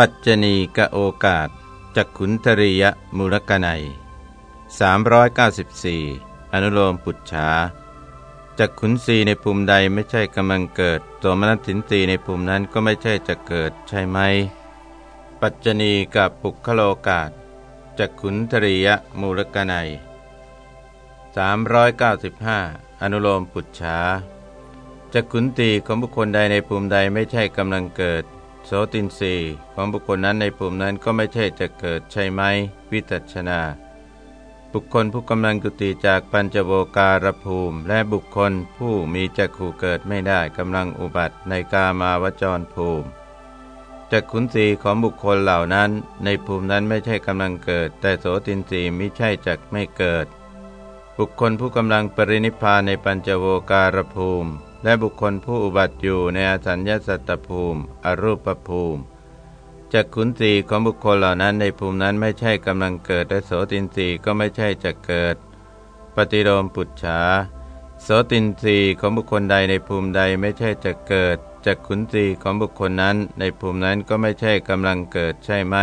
ปัจจณีกะโอกาสจักขุนทริยมูลกนัย394 อนุโลมปุจฉาจักขุนสีในภูมิใดไม่ใช่กำลังเกิดโสมนัสสินสีในภูมินั้นก็ไม่ใช่จะเกิดใช่ไหม ปัจจณีกับปุคโลกาสจักขุนทริยมูลกนัย395 อนุโลมปุจฉาจักขุนตีของบุคคลใดในภูมิใดไม่ใช่กำลังเกิด โสตินรีของบุคคลนั้นในภูมินั้นก็ไม่ใช่จะเกิดใช่ไหมวิจัชนา บุคคลผู้กำลังกุติจากปัญจโวการภูมิ และบุคคลผู้มีจักขู่เกิดไม่ได้กำลังอุบัติในกามาวจรภูมิจักขุนสีของบุคคลเหล่านั้น ในภูมินั้นไม่ใช่กำลังเกิด แต่โสตินรีไม่ใช่จักไม่เกิด บุคคลผู้กำลังปรินิพพานในปัญจโวการภูมิ และบุคคลผู้อุบัติอยู่ในอสัญญาสัตตภูมิ อรูปภูมิจักขุนสีของบุคคลเหล่านั้นในภูมินั้นไม่ใช่กำลังเกิดและโสตินสีก็ไม่ใช่จะเกิด ปฏิโลมปุจฉาโสตินสีของบุคคลใดในภูมิใดไม่ใช่จะเกิดจักขุนสีของบุคคลนั้นในภูมินั้นก็ไม่ใช่กำลังเกิดใช่ไหม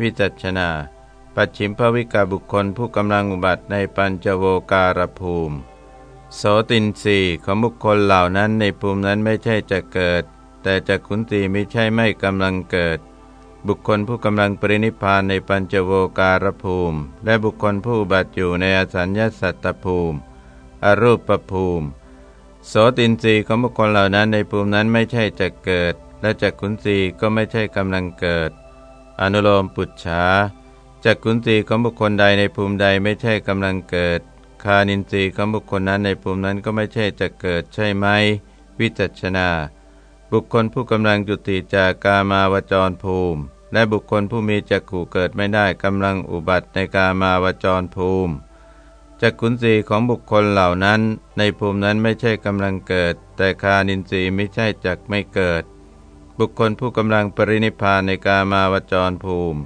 วิจัชนาปัจฉิมภวิกาบุคคลผู้กำลังอุบัติในปัญจโวการภูมิ โสตินสีของบุคคลเหล่านั้นในภูมินั้นไม่ใช่จะเกิด แต่จักขุนตีไม่ใช่ไม่กำลังเกิด บุคคลผู้กำลังปรินิพานในปัญจโวการภูมิ และบุคคลผู้บัติอยู่ในอสัญญาสัตตภูมิ อรูปภูมิ โสตินสีของบุคคลเหล่านั้นในภูมินั้นไม่ใช่จะเกิด และจักขุนสีก็ไม่ใช่กำลังเกิด อนุโลมปุจฉาจักขุนสีของบุคคลใดในภูมิใดไม่ใช่กำลังเกิด คานินทรีย์ของบุคคลนั้นในภูมินั้นก็ไม่ใช่จะเกิดใช่ไหม วิจัชนา บุคคลผู้กำลังจุติจากกามาวจรภูมิ และบุคคลผู้มีจักขู่เกิดไม่ได้กำลังอุบัติในกามาวจรภูมิจักขุนสีของบุคคลเหล่านั้น ในภูมินั้นไม่ใช่กำลังเกิด แต่คานินทรีย์ไม่ใช่จักไม่เกิด บุคคลผู้กำลังปรินิพานในกามาวจรภูมิ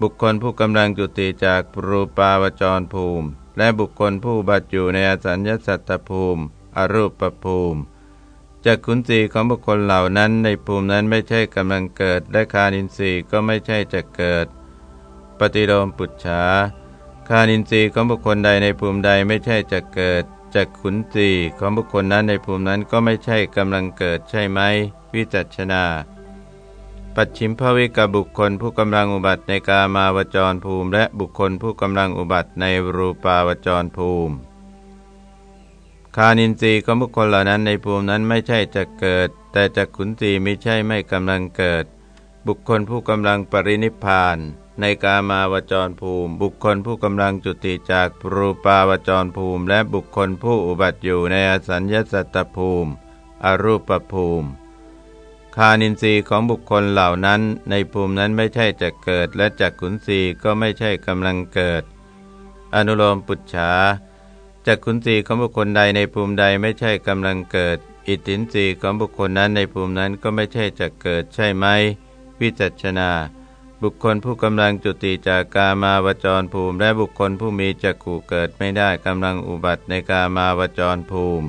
บุคคลผู้กำลังจุติจากปรูปาวจรภูมิ และบุคคลผู้บัตอยู่ในอสัญญสัตตภูมิ อรูปภูมิจากขุนสีของบุคคลเหล่านั้นในภูมินั้นไม่ใช่กำลังเกิด และคานินทรีย์ก็ไม่ใช่จะเกิด ปฏิโลมปุจฉาคานินทรีย์ของบุคคลใดในภูมิใดไม่ใช่จะเกิดจากขุนสีของบุคคลนั้นในภูมินั้นก็ไม่ใช่กำลังเกิดใช่ไหม วิจัชนา ปัจฉิมภวิกบุคคลผู้กำลังอุบัติในกามาวจรภูมิ และบุคคลผู้กำลังอุบัติในรูปาวจรภูมิ คานินทรีย์ของบุคคลเหล่านั้นในภูมินั้นไม่ใช่จะเกิด แต่จักขุนตีไม่ใช่ไม่กำลังเกิด บุคคลผู้กำลังปรินิพาน ในกามาวจรภูมิ บุคคลผู้กำลังจุติจากรูปาวจรภูมิ และบุคคลผู้อุบัติอยู่ในอสัญญสัตตภูมิ อรูปภูมิ คานินทรีย์ของบุคคลเหล่านั้น ในภูมินั้นไม่ใช่จะเกิด และจักขุนสีก็ไม่ใช่กำลังเกิด อนุโลมปุจฉาจักขุนสีของบุคคลใดในภูมิใดไม่ใช่กำลังเกิด อิทธินสีของบุคคลนั้นในภูมินั้นก็ไม่ใช่จะเกิดใช่ไหม วิจัชนา บุคคลผู้กำลังจุติจากกามาวจรภูมิ และบุคคลผู้มีจักขู่เกิดไม่ได้กำลังอุบัติในกามาวจรภูมิ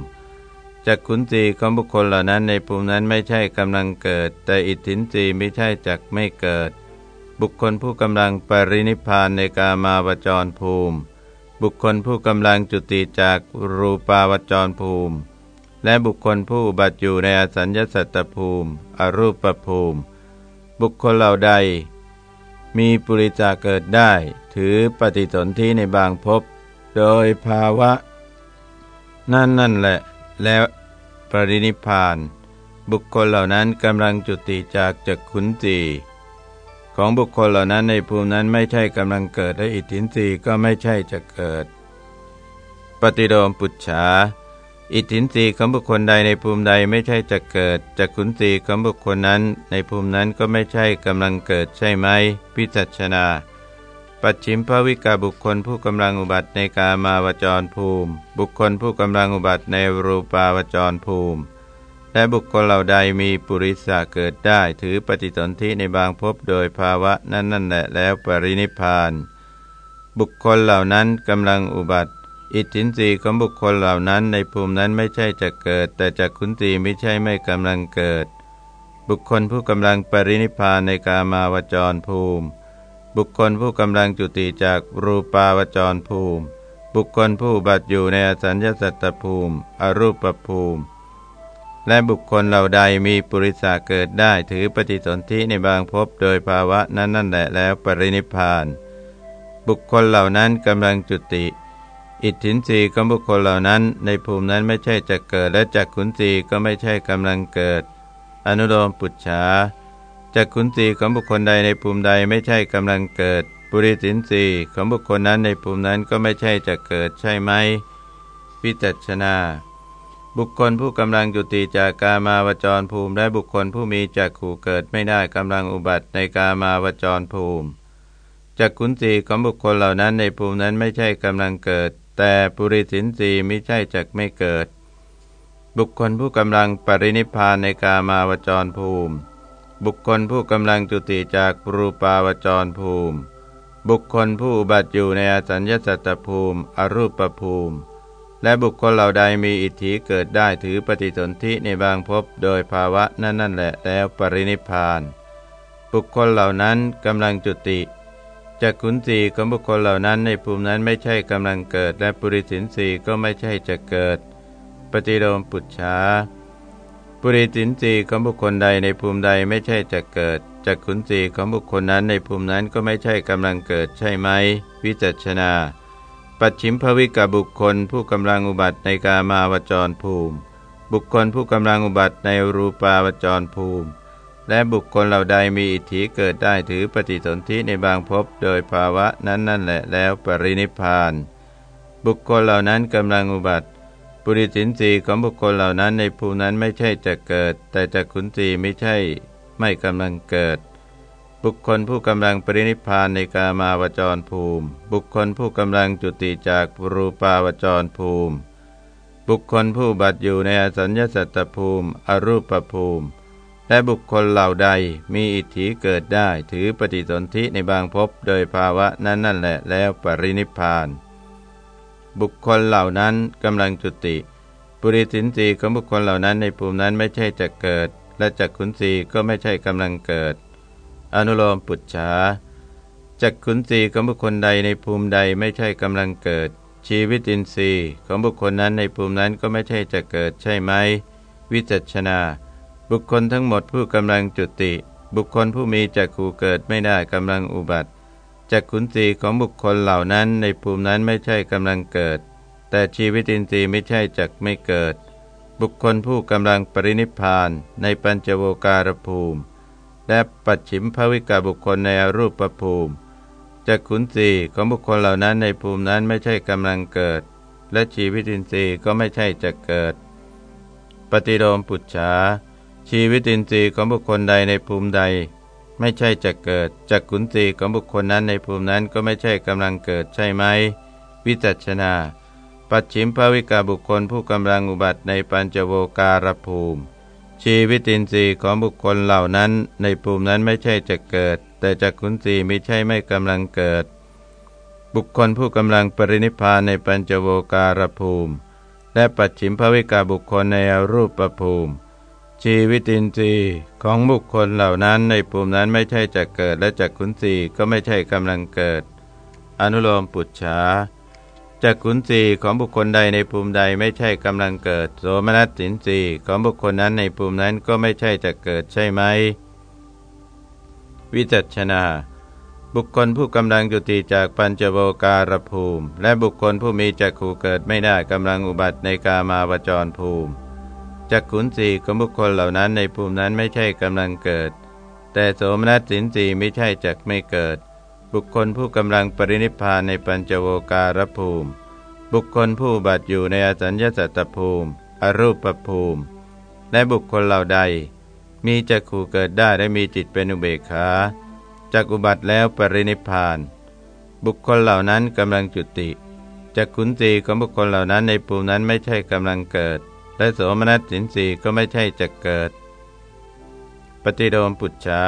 จักขุนสีของบุคคลเหล่านั้นในภูมินั้นไม่ใช่กำลังเกิด แต่อิทธินสีไม่ใช่จักไม่เกิด บุคคลผู้กำลังปรินิพานในกามาวจรภูมิ บุคคลผู้กำลังจุติจากรูปาวจรภูมิ และบุคคลผู้บัติอยู่ในอสัญญสัตตภูมิ อรูปภูมิ บุคคลเหล่าใด มีปุริจาเกิดได้ ถือปฏิสนธิในบางภพโดยภาวะ นั่นนั่นแหละ แล้วปรินิพาน บุคคลเหล่านั้นกำลังจุติจากจักขุนสีของบุคคลเหล่านั้นในภูมินั้นไม่ใช่กำลังเกิดและอิทธินสีก็ไม่ใช่จะเกิด ปฏิโลมปุจฉาอิทธินสีของบุคคลใดในภูมิใดไม่ใช่จะเกิดจักขุนสีของบุคคลนั้น ในภูมินั้นก็ไม่ใช่กำลังเกิดใช่ไหมพิจัชนา ปัจฉิมภวิกาบุคคลผู้กำลังอุบัติในกามาวจรภูมิ บุคคลผู้กำลังอุบัติในรูปาวจรภูมิ และบุคคลเหล่าใดมีปุริสาเกิดได้ ถือปฏิสนธิในบางภพโดยภาวะนั้นนั่นแหละแล้วปรินิพาน บุคคลเหล่านั้นกำลังอุบัติ อิทธินรีของบุคคลเหล่านั้นในภูมินั้นไม่ใช่จะเกิด แต่จากขุนตีไม่ใช่ไม่กำลังเกิด บุคคลผู้กำลังปรินิพานในกามาวจรภูมิ บุคคลผู้กำลังจุติจากรูปาวจรภูมิ บุคคลผู้บัตอยู่ในอสัญญสัตตภูมิ อรูปภูมิ และบุคคลเหล่าใดมีปุริสาเกิดได้ถือปฏิสนธิในบางภพโดยภาวะนั้นนั่นแหละแล้วปรินิพาน บุคคลเหล่านั้นกำลังจุติ อิทธินรีของบุคคลเหล่านั้น ในภูมินั้นไม่ใช่จะเกิดและจักขุนรีก็ไม่ใช่กำลังเกิด อนุโลมปุจฉา จักขุนรีของบุคคลใดในภูมิใดไม่ใช่กำลังเกิด ปุริสินรีของบุคคลนั้นในภูมินั้นก็ไม่ใช่จะเกิดใช่ไหมวิจัชนาบุคคลผู้กำลังจุติจากกามาวจรภูมิ และบุคคลผู้มีจักขู่เกิดไม่ได้กำลังอุบัติในกามาวจรภูมิจักขุนสีของบุคคลเหล่านั้นในภูมินั้นไม่ใช่กำลังเกิด แต่ปุริสินสีไม่ใช่จักไม่เกิด บุคคลผู้กำลังปรินิพานในกามาวจรภูมิ บุคคลผู้กำลังจุติจากรูปาวจรภูมิ บุคคลผู้บัติอยู่ในอสัญญสัตตภูมิ อรูปภูมิ และบุคคลเหล่าใดมีอิทธิเกิดได้ถือปฏิสนธิในบางภพโดยภาวะนั่นนั่นแหละแล้วปรินิพาน บุคคลเหล่านั้นกำลังจุติจักขุนสีของบุคคลเหล่านั้นในภูมินั้นไม่ใช่กำลังเกิด และปุริสินสีก็ไม่ใช่จะเกิด ปฏิโลมปุจฉา ปุริสินสีของบุคคลใดในภูมิใดไม่ใช่จะเกิดจักขุนสีของบุคคลนั้นในภูมินั้นก็ไม่ใช่กำลังเกิดใช่ไหม วิจัชนา ปัจฉิมภวิกบุคคลผู้กำลังอุบัติในกามาวจรภูมิ บุคคลผู้กำลังอุบัติในรูปาวจรภูมิ และบุคคลเหล่าใดมีอิทธิเกิดได้ถือปฏิสนธิในบางภพโดยภาวะนั้นนั่นแหละแล้วปรินิพาน บุคคลเหล่านั้นกำลังอุบัติ ปุริสินสีของบุคคลเหล่านั้นในภูนั้นไม่ใช่จะเกิด แต่จะขุนสีไม่ใช่ไม่กำลังเกิด บุคคลผู้กำลังปรินิพานในกามาวจรภูมิ บุคคลผู้กำลังจุติจากรูปาวจรภูมิ บุคคลผู้บัตอยู่ในอสัญญสัตตภูมิ อรูปภูมิ และบุคคลเหล่าใดมีอิทธิเกิดได้ถือปฏิสนธิในบางภพโดยภาวะนั้นนั่นแหละแล้วปรินิพาน บุคคลเหล่านั้นกำลังจุติปุริสินสีของบุคคลเหล่านั้นในภูมินั้นไม่ใช่จะเกิด และจักขุนสีก็ไม่ใช่กำลังเกิด อนุโลมปุจฉาจักขุนสีของบุคคลใดในภูมิใดไม่ใช่กำลังเกิด ชีวิตินทรีย์ของบุคคลนั้นในภูมินั้นก็ไม่ใช่จะเกิดใช่ไหม วิจัชนา บุคคลทั้งหมดผู้กำลังจุติ บุคคลผู้มีจักขู่เกิดไม่ได้กำลังอุบัติ จักขุนสีของบุคคลเหล่านั้นในภูมินั้นไม่ใช่กำลังเกิด แต่ชีวิตินทรีย์ไม่ใช่จักไม่เกิด บุคคลผู้กำลังปรินิพานในปัญจโวการภูมิ และปัจฉิมภวิกาบุคคลในอรูปภูมิจักขุนสีของบุคคลเหล่านั้นในภูมินั้นไม่ใช่กำลังเกิด และชีวิตินทรีย์ก็ไม่ใช่จะเกิด ปฏิโลมปุจฉาชีวิตินทรีย์ของบุคคลใดในภูมิใด ไม่ใช่จะเกิดจักขุนสีของบุคคลนั้นในภูมินั้นก็ไม่ใช่กำลังเกิดใช่ไหม วิจัชนา ปัจฉิมภวิกาบุคคลผู้กำลังอุบัติในปัญจโวการภูมิ ชีวิตินทรีย์ของบุคคลเหล่านั้น ในภูมินั้นไม่ใช่จะเกิด แต่จักขุนสีไม่ใช่ไม่กำลังเกิด บุคคลผู้กำลังปรินิพานในปัญจโวการภูมิ และปัจฉิมภวิกาบุคคลในอรูปภูมิ ชีวิตินทรีย์ของบุคคลเหล่านั้นในภูมินั้นไม่ใช่จะเกิดและจักขุนสีก็ไม่ใช่กำลังเกิด อนุโลมปุจฉาจักขุนสีของบุคคลใดในภูมิใดไม่ใช่กำลังเกิด โสมนัสสินสีของบุคคลนั้นในภูมินั้นก็ไม่ใช่จะเกิดใช่ไหม วิจัชนาบุคคลผู้กำลังจุติจากปัญจโวการภูมิ และบุคคลผู้มีจักขู่เกิดไม่ได้กำลังอุบัติในกามาวจรภูมิ จักขุนสีของบุคคลเหล่านั้นในภูมินั้นไม่ใช่กำลังเกิด แต่โสมนัสสินสีไม่ใช่จักไม่เกิด บุคคลผู้กำลังปรินิพานในปัญจโวการภูมิ บุคคลผู้บัตอยู่ในอสัญญาสัตตภูมิ อรูปภูมิ และบุคคลเหล่าใด มีจักขู่เกิดได้และมีจิตเป็นอุเบกขาจักอุบัติแล้วปรินิพาน บุคคลเหล่านั้นกำลังจุติจักขุนสีของบุคคลเหล่านั้นในภูมินั้นไม่ใช่กำลังเกิด และโสมนัสสินสีก็ไม่ใช่จะเกิด ปฏิโดมปุจฉา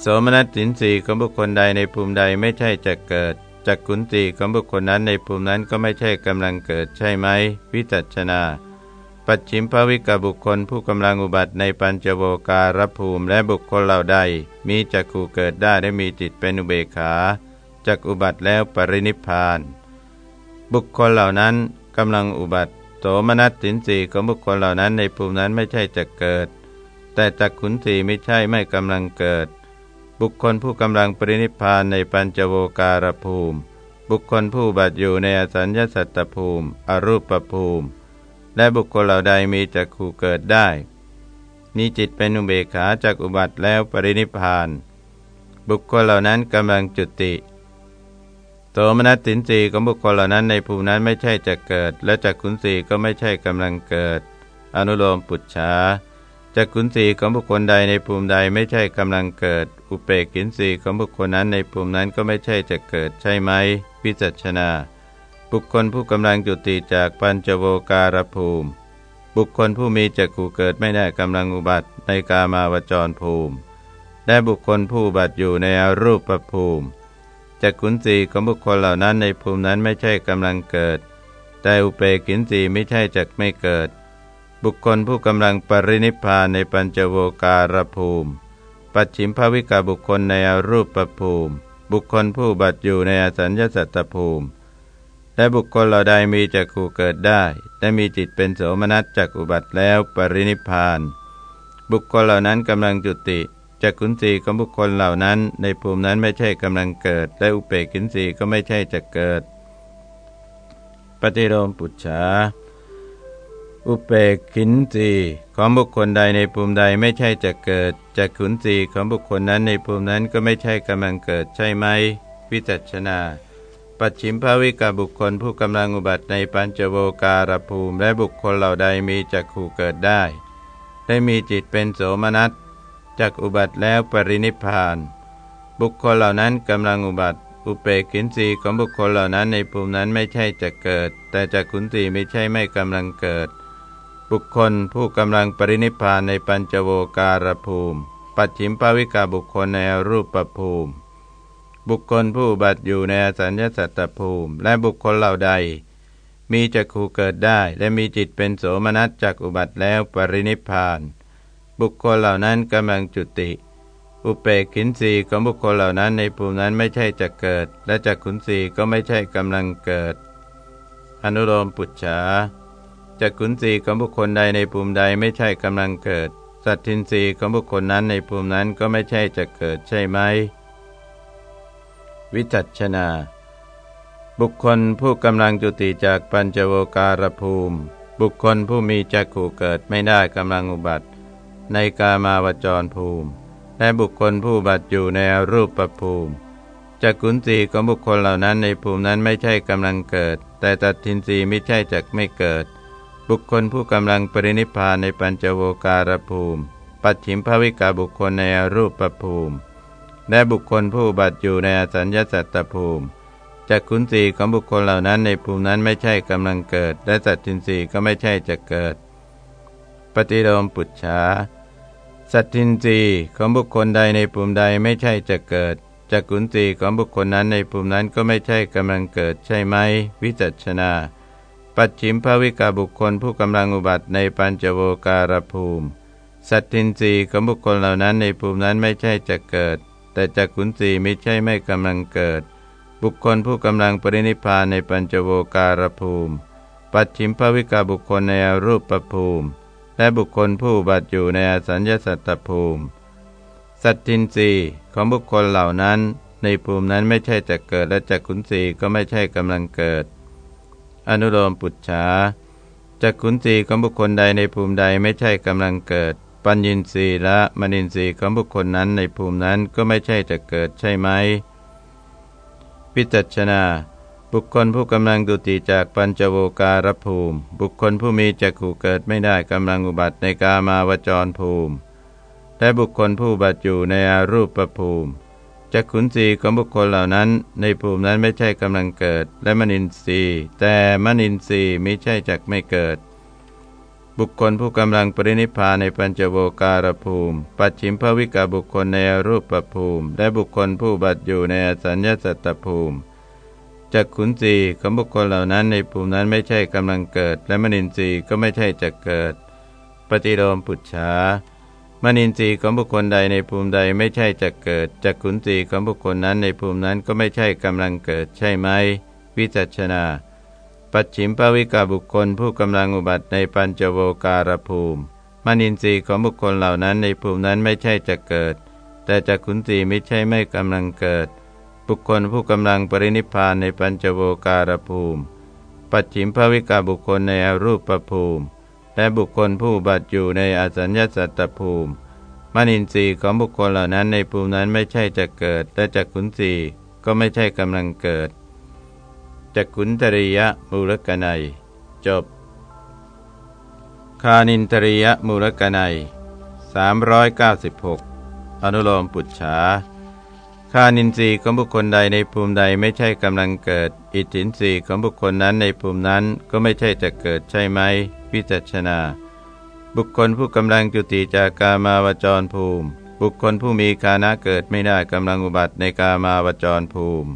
โสมนัสสินสีของบุคคลใดในภูมิใดไม่ใช่จะเกิดจักขุนสีของบุคคลนั้นในภูมินั้นก็ไม่ใช่กำลังเกิดใช่ไหม วิจัชนา ปัจฉิมภวิกบุคคลผู้กำลังอุบัติในปัญจโวการภูมิและบุคคลเหล่าใด มีจักขู่เกิดได้และมีจิตเป็นอุเบกขาจักอุบัติแล้วปรินิพาน บุคคลเหล่านั้นกำลังอุบัติ โสมนัสสินสีของบุคคลเหล่านั้นในภูมินั้นไม่ใช่จะเกิด แต่จักขุนสีไม่ใช่ไม่กำลังเกิด บุคคลผู้กำลังปรินิพานในปัญจโวการภูมิ บุคคลผู้บัติอยู่ในอสัญญาสัตตภูมิ อรูปภูมิ และบุคคลเหล่าใดมีจักขู่เกิดได้มีจิตเป็นอุเบกขาจากอุบัติแล้วปรินิพาน บุคคลเหล่านั้นกำลังจุติ มนัสสินสีของบุคคลเหล่านั้นในภูมินั้นไม่ใช่จะเกิด และจักขุนสีก็ไม่ใช่กำลังเกิด อนุโลมปุจฉาจักขุนสีของบุคคลใดในภูมิใดไม่ใช่กำลังเกิด อุเปกินสีของบุคคลนั้นในภูมินั้นก็ไม่ใช่จะเกิดใช่ไหมพิจัชนา บุคคลผู้กำลังจุติจากปัญจโวการภูมิ บุคคลผู้มีจักขู่เกิดไม่ได้กำลังอุบัติในกามาวจรภูมิ และบุคคลผู้บัติอยู่ในอรูปภูมิ จักขุนสีของบุคคลเหล่านั้นในภูมินั้นไม่ใช่กำลังเกิด แต่อุเปกินสีไม่ใช่จักไม่เกิด บุคคลผู้กำลังปรินิพานในปัญจโวการภูมิ ปัจฉิมภวิกาบุคคลในอรูปภูมิ บุคคลผู้บัตอยู่ในอสัญญาสัตตภูมิ และบุคคลเหล่าใดมีจักขู่เกิดได้ และมีจิตเป็นโสมนัสจักอุบัติแล้วปรินิพาน บุคคลเหล่านั้นกำลังจุติ จักขุนสีของบุคคลเหล่านั้น ในภูมินั้นไม่ใช่กำลังเกิด และอุเปกินสีก็ไม่ใช่จะเกิด ปฏิโลมปุจฉาอุเปกินสีของบุคคลใดในภูมิใดไม่ใช่จะเกิดจักขุนสีของบุคคลนั้นในภูมินั้นก็ไม่ใช่กำลังเกิดใช่ไหม วิจัชนา ปัจฉิมภาวิกาบุคคลผู้กำลังอุบัติในปัญจโวการภูมิ และบุคคลเหล่าใดมีจักขู่เกิดได้ ได้มีจิตเป็นโสมนัส จากอุบัติแล้วปรินิพาน บุคคลเหล่านั้นกำลังอุบัติ อุเปกินสีของบุคคลเหล่านั้นในภูมินั้นไม่ใช่จะเกิด แต่จากขุนสีไม่ใช่ไม่กำลังเกิด บุคคลผู้กำลังปรินิพานในปัญจโวการภูมิ ปัจฉิมภาวิกาบุคคลในรูปภูมิ บุคคลผู้บัติอยู่ในอสัญญาสัตตภูมิ และบุคคลเหล่าใด มีจักขูเกิดได้ และมีจิตเป็นโสมนัสจากอุบัติแล้วปรินิพาน บุคคลเหล่านั้นกำลังจุติ อุเปกขินสีของบุคคลเหล่านั้นในภูมินั้นไม่ใช่จะเกิด และจักขุนสีก็ไม่ใช่กำลังเกิด อนุโลมปุจฉาจักขุนสีของบุคคลใดในภูมิใดไม่ใช่กำลังเกิด สัตทินสีของบุคคลนั้นในภูมินั้นก็ไม่ใช่จะเกิดใช่ไหม วิจัชนาบุคคลผู้กำลังจุติจากปัญจโวการภูมิ บุคคลผู้มีจักขู่เกิดไม่ได้กำลังอุบัติ ในกามาวจรภูมิ และบุคคลผู้บัตอยู่ในรูปประภูมิจักขุนสีของบุคคลเหล่านั้นในภูมินั้นไม่ใช่กำลังเกิด แต่ตัดทินสีไม่ใช่จักไม่เกิด บุคคลผู้กำลังปรินิพานในปัญจโวการภูมิ ปัจฉิมภวิกาบุคคลในรูปประภูมิ และบุคคลผู้บัตอยู่ในอสัญญาสัตตภูมิจักขุนสีของบุคคลเหล่านั้นในภูมินั้นไม่ใช่กำลังเกิด และสัตทินสีก็ไม่ใช่จะเกิด ปฏิโลมปุจฉา สัตทินรีของบุคคลใดในภูมิใดไม่ใช่จะเกิดจักขุนสีของบุคคลนั้นในภูมินั้นก็ไม่ใช่กำลังเกิดใช่ไหม วิจัชนา ปัจฉิมภวิกาบุคคลผู้กำลังอุบัติในปัญจโวการภูมิ สัตทินรีของบุคคลเหล่านั้นในภูมินั้นไม่ใช่จะเกิด แต่จักขุนสีไม่ใช่ไม่กำลังเกิด บุคคลผู้กำลังปรินิพานในปัญจโวการภูมิ ปัจฉิมภวิกาบุคคลในอรูปภูมิ และบุคคลผู้บัตอยู่ในอสัญญาสัตตภูมิ สัตทินรีของบุคคลเหล่านั้น ในภูมินั้นไม่ใช่จะเกิดและจักขุนสีก็ไม่ใช่กำลังเกิด อนุโลมปุจฉาจักขุนสีของบุคคลใดในภูมิใดไม่ใช่กำลังเกิด ปัญญินรีและมณินรีของบุคคลนั้นในภูมินั้นก็ไม่ใช่จะเกิดใช่ไหมพิจัชนา บุคคลผู้กำลังดุติจากปัญจโวการภูมิ บุคคลผู้มีจักขู่เกิดไม่ได้กำลังอุบัติในกามาวจรภูมิ และบุคคลผู้บัติอยู่ในอารูปภูมิจักขุนสีของบุคคลเหล่านั้น ในภูมินั้นไม่ใช่กำลังเกิด และมนินทรีย์แต่มนินทรีย์ไม่ใช่จักไม่เกิด บุคคลผู้กำลังปรินิพพานในปัญจโวการภูมิ ปัจฉิมภวิกาบุคคลในอรูปภูมิ และบุคคลผู้บัติอยู่ในอสัญญาสัตตภูมิ จักขุนสีของบุคคลเหล่านั้นในภูมินั้นไม่ใช่กำลังเกิด และมนินทรีย์ก็ไม่ใช่จะเกิด ปฏิโลมปุจฉามนินทรีย์ของบุคคลใดในภูมิใดไม่ใช่จะเกิดจักขุนสีของบุคคลนั้นในภูมินั้นก็ไม่ใช่กำลังเกิดใช่ไหมวิจัชนา ปัจฉิมภวิกาบุคคลผู้กำลังอุบัติในปัญจโวการภูมิมนินทรีย์ของบุคคลเหล่านั้นในภูมินั้นไม่ใช่จะเกิด แต่จักขุนสีไม่ใช่ไม่กำลังเกิด บุคคลผู้กำลังปรินิพานในปัญจโวการภูมิ ปัจฉิมภวิกาบุคคลในอรูปภูมิ และบุคคลผู้บัติอยู่ในอสัญญาสัตตภูมิมนินทรีย์ของบุคคลเหล่านั้นในภูมินั้นไม่ใช่จะเกิดและจักขุนสีก็ไม่ใช่กำลังเกิดจักขุนตริยมูลกนัย จบ คานินตริยมูลกนัย396 อนุโลมปุจฉาานินทรีย์ของบุคคลใดในภูมิใดไม่ใช่กำลังเกิด อิทธินทรีย์ของบุคคลนั้นในภูมินั้นก็ไม่ใช่จะเกิดใช่ไหมวิจัชนา บุคคลผู้กำลังจุติจากกามาวจรภูมิ บุคคลผู้มีคานะเกิดไม่ได้กำลังอุบัติในกามาวจรภูมิ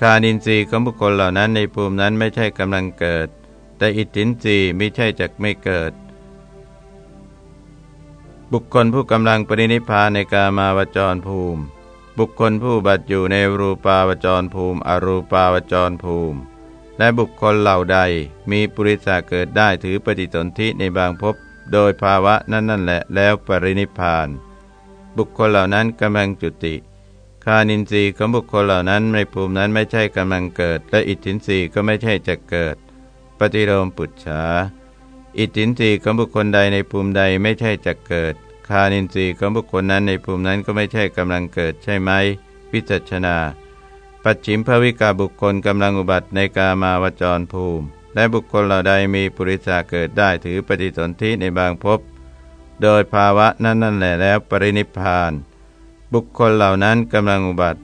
คานินทรีย์ของบุคคลเหล่านั้นในภูมินั้นไม่ใช่กำลังเกิด แต่อิทธินทรีย์ไม่ใช่จักไม่เกิดบุคคลผู้กำลังปรินิพพานในกามาวจรภูมิ บุคคลผู้บัติอยู่ในรูปาวจรภูมิ อรูปาวจรภูมิ และบุคคลเหล่าใดมีปุริสาเกิดได้ถือปฏิสนธิในบางภพโดยภาวะนั้นนั่นแหละแล้วปรินิพาน บุคคลเหล่านั้นกำลังจุติคานินทรีย์ของบุคคลเหล่านั้นในภูมินั้นไม่ใช่กำลังเกิด และอิทธินทรีย์ก็ไม่ใช่จะเกิด ปฏิโลมปุจฉาอิทธินทรีย์ของบุคคลใดในภูมิใดไม่ใช่จะเกิด คานินทรีย์ของบุคคลนั้นในภูมินั้นก็ไม่ใช่กำลังเกิดใช่ไหมวิจัชนา ปัจฉิมภวิกาบุคคลกำลังอุบัติในกามาวจรภูมิ และบุคคลเหล่าใดมีปุริสาเกิดได้ถือปฏิสนธิในบางภพโดยภาวะนั้นนั่นแหละแล้วปรินิพาน บุคคลเหล่านั้นกำลังอุบัติ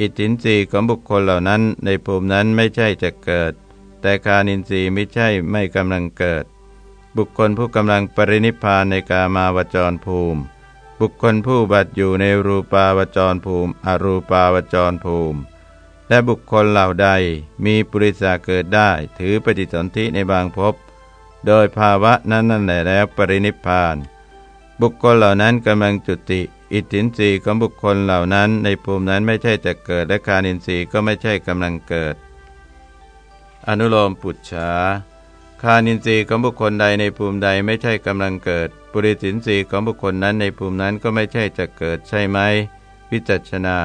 อิทธินรีของบุคคลเหล่านั้นในภูมินั้นไม่ใช่จะเกิด แต่คานินทรีย์ไม่ใช่ไม่กำลังเกิด บุคคลผู้กำลังปรินิพานในกามาวจรภูมิ บุคคลผู้บัติอยู่ในรูปาวจรภูมิ อรูปาวจรภูมิ และบุคคลเหล่าใดมีปุริสาเกิดได้ถือปฏิสนธิในบางภพโดยภาวะนั้นนั่นแหละแล้วปรินิพาน บุคคลเหล่านั้นกำลังจุติ อิทธินรีของบุคคลเหล่านั้น ในภูมินั้นไม่ใช่จะเกิดและคานินทรีย์ก็ไม่ใช่กำลังเกิด อนุโลมปุจฉา คานินทรีย์ของบุคคลใดในภูมิใดไม่ใช่กำลังเกิด ปุริสินทรีย์ของบุคคลนั้นในภูมินั้นก็ไม่ใช่จะเกิดใช่ไหมวิจัชนา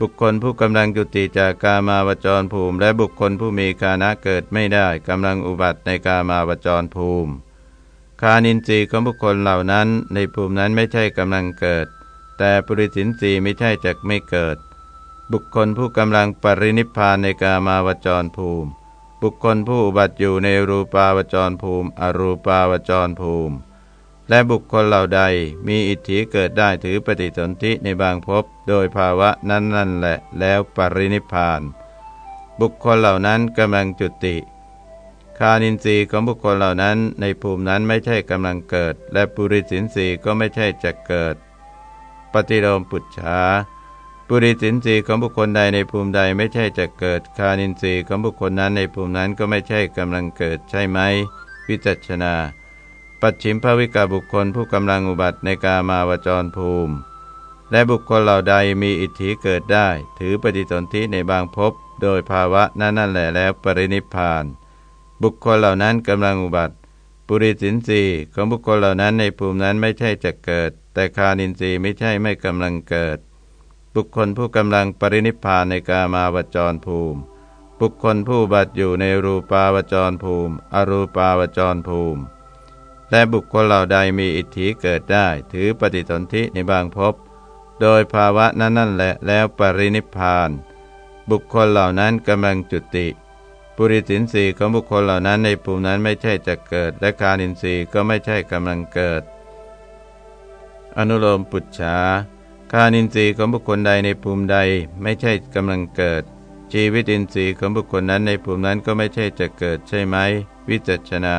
บุคคลผู้กำลังจุติจากกามาวจรภูมิ และบุคคลผู้มีคานะเกิดไม่ได้กำลังอุบัติในกามาวจรภูมิ คานินทรีย์ของบุคคลเหล่านั้น ในภูมินั้นไม่ใช่กำลังเกิด แต่ปุริสินทรีย์ไม่ใช่จักไม่เกิด บุคคลผู้กำลังปรินิพานในกามาวจรภูมิ บุคคลผู้อุบัติอยู่ในรูปาวจรภูมิ อรูปาวจรภูมิ และบุคคลเหล่าใดมีอิทธิเกิดได้ถือปฏิสนธิในบางภพโดยภาวะนั้นนั่นแหละแล้วปรินิพาน บุคคลเหล่านั้นกำลังจุติคานินทรีย์ของบุคคลเหล่านั้น ในภูมินั้นไม่ใช่กำลังเกิด และปุริสินทรีย์ก็ไม่ใช่จะเกิด ปฏิโลมปุจฉา ปุริสินทรีย์ของบุคคลใดในภูมิใดไม่ใช่จะเกิด คานินทรีย์ของบุคคลนั้นในภูมินั้นก็ไม่ใช่กำลังเกิดใช่ไหม วิจัชนา ปัจฉิมภวิกาบุคคลผู้กำลังอุบัติในกามาวจรภูมิ และบุคคลเหล่าใดมีอิทธิเกิดได้ ถือปฏิสนธิในบางภพโดยภาวะนั้นนั่นแหละแล้วปรินิพาน บุคคลเหล่านั้นกำลังอุบัติ ปุริสินทรีย์ของบุคคลเหล่านั้นในภูมินั้นไม่ใช่จะเกิด แต่คานินทรีย์ไม่ใช่ไม่กำลังเกิด บุคคลผู้กำลังปรินิพานในกามาวจรภูมิ บุคคลผู้บัตอยู่ในรูปาวจรภูมิ อรูปาวจรภูมิ และบุคคลเหล่าใดมีอิทธิเกิดได้ ถือปฏิสนธิในบางภพ โดยภาวะนั้นนั่นแหละแล้วปรินิพาน บุคคลเหล่านั้นกำลังจุติปุริสินสีของบุคคลเหล่านั้นในภูมินั้นไม่ใช่จะเกิด และคานินทรีย์ก็ไม่ใช่กำลังเกิด อนุโลมปุจฉา คานินทรีย์ของบุคคลใดในภูมิใดไม่ใช่กำลังเกิด ชีวิตินทรีย์ของบุคคลนั้นในภูมินั้นก็ไม่ใช่จะเกิดใช่ไหม วิจัชนา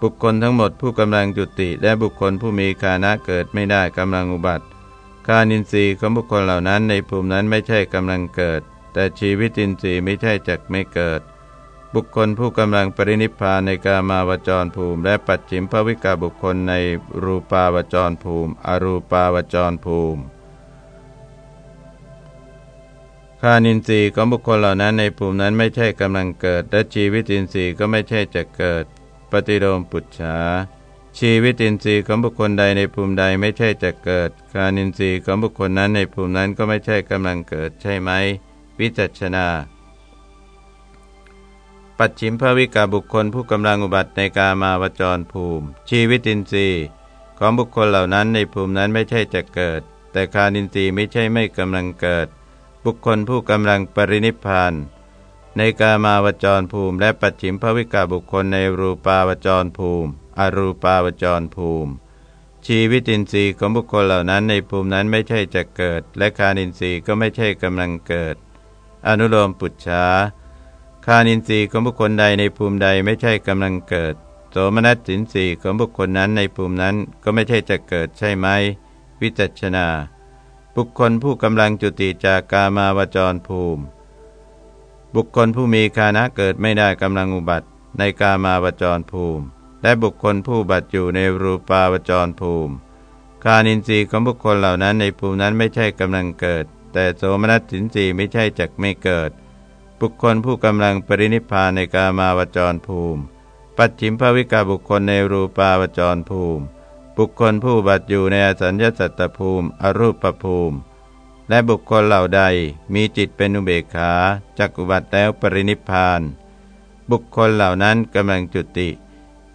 บุคคลทั้งหมดผู้กำลังจุติ และบุคคลผู้มีคานะเกิดไม่ได้กำลังอุบัติคานินทรีย์ของบุคคลเหล่านั้นในภูมินั้นไม่ใช่กำลังเกิดแแต่ชีวิตินทรีย์ไม่ใช่จักไม่เกิด บุคคลผู้กำลังปรินิพพานในกามาวจรภูมิ และปัจฉิมภวิกาบุคคลในรูปาวจรภูมิ อรูปาวจรภูมิคานินทรีย์ของบุคคลเหล่านั้นในภูมินั้นไม่ใช่กำลังเกิด และชีวิตินทรีย์ก็ไม่ใช่จะเกิด ปฏิโลมปุจฉาชีวิตินทรีย์ของบุคคลใดในภูมิใดไม่ใช่จะเกิด คานินทรีย์ของบุคคลนั้นในภูมินั้นก็ไม่ใช่กำลังเกิดใช่ไหมวิจัชนา ปัจฉิมภวิกาบุคคลผู้กำลังอุบัติในกามาวจรภูมิ ชีวิตินทรีย์ ของบุคคลเหล่านั้นในภูมินั้นไม่ใช่จะเกิด แต่คานินทรีย์ไม่ใช่ไม่กำลังเกิด บุคคลผู้กำลังปรินิพานในกามาวจรภูมิ และปัจฉิมภวิกาบุคคลในรูปาวจรภูมิ อรูปาวจรภูมิ ชีวิตินทรีย์ของบุคคลเหล่านั้นในภูมินั้นไม่ใช่จะเกิด และคานินทรีย์ก็ไม่ใช่กำลังเกิด อนุโลมปุจฉา คานินทรีย์ของบุคคลใดในภูมิใดไม่ใช่กำลังเกิด โสมนัสสินทรีย์ของบุคคลนั้นในภูมินั้นก็ไม่ใช่จะเกิดใช่ไหม วิจัชนา บุคคลผู้กำลังจุติจากกามาวจรภูมิ บุคคลผู้มีคานะเกิดไม่ได้กำลังอุบัติในกามาวจรภูมิ และบุคคลผู้บัติอยู่ในรูปาวจรภูมิ คานินทรีย์ของบุคคลเหล่านั้นในภูมินั้นไม่ใช่กำลังเกิด แต่โสมนัสสินทรีย์ไม่ใช่จักไม่เกิด บุคคลผู้กำลังปรินิพพานในกามาวจรภูมิ ปัจฉิมภวิกาบุคคลในรูปาวจรภูมิ บุคคลผู้บัตอยู่ในอสัญญาสัตตภูมิ อรูปภูมิ และบุคคลเหล่าใดมีจิตเป็นอุเบกขาจักอุบัติแล้วปรินิพพาน บุคคลเหล่านั้นกำลังจุติ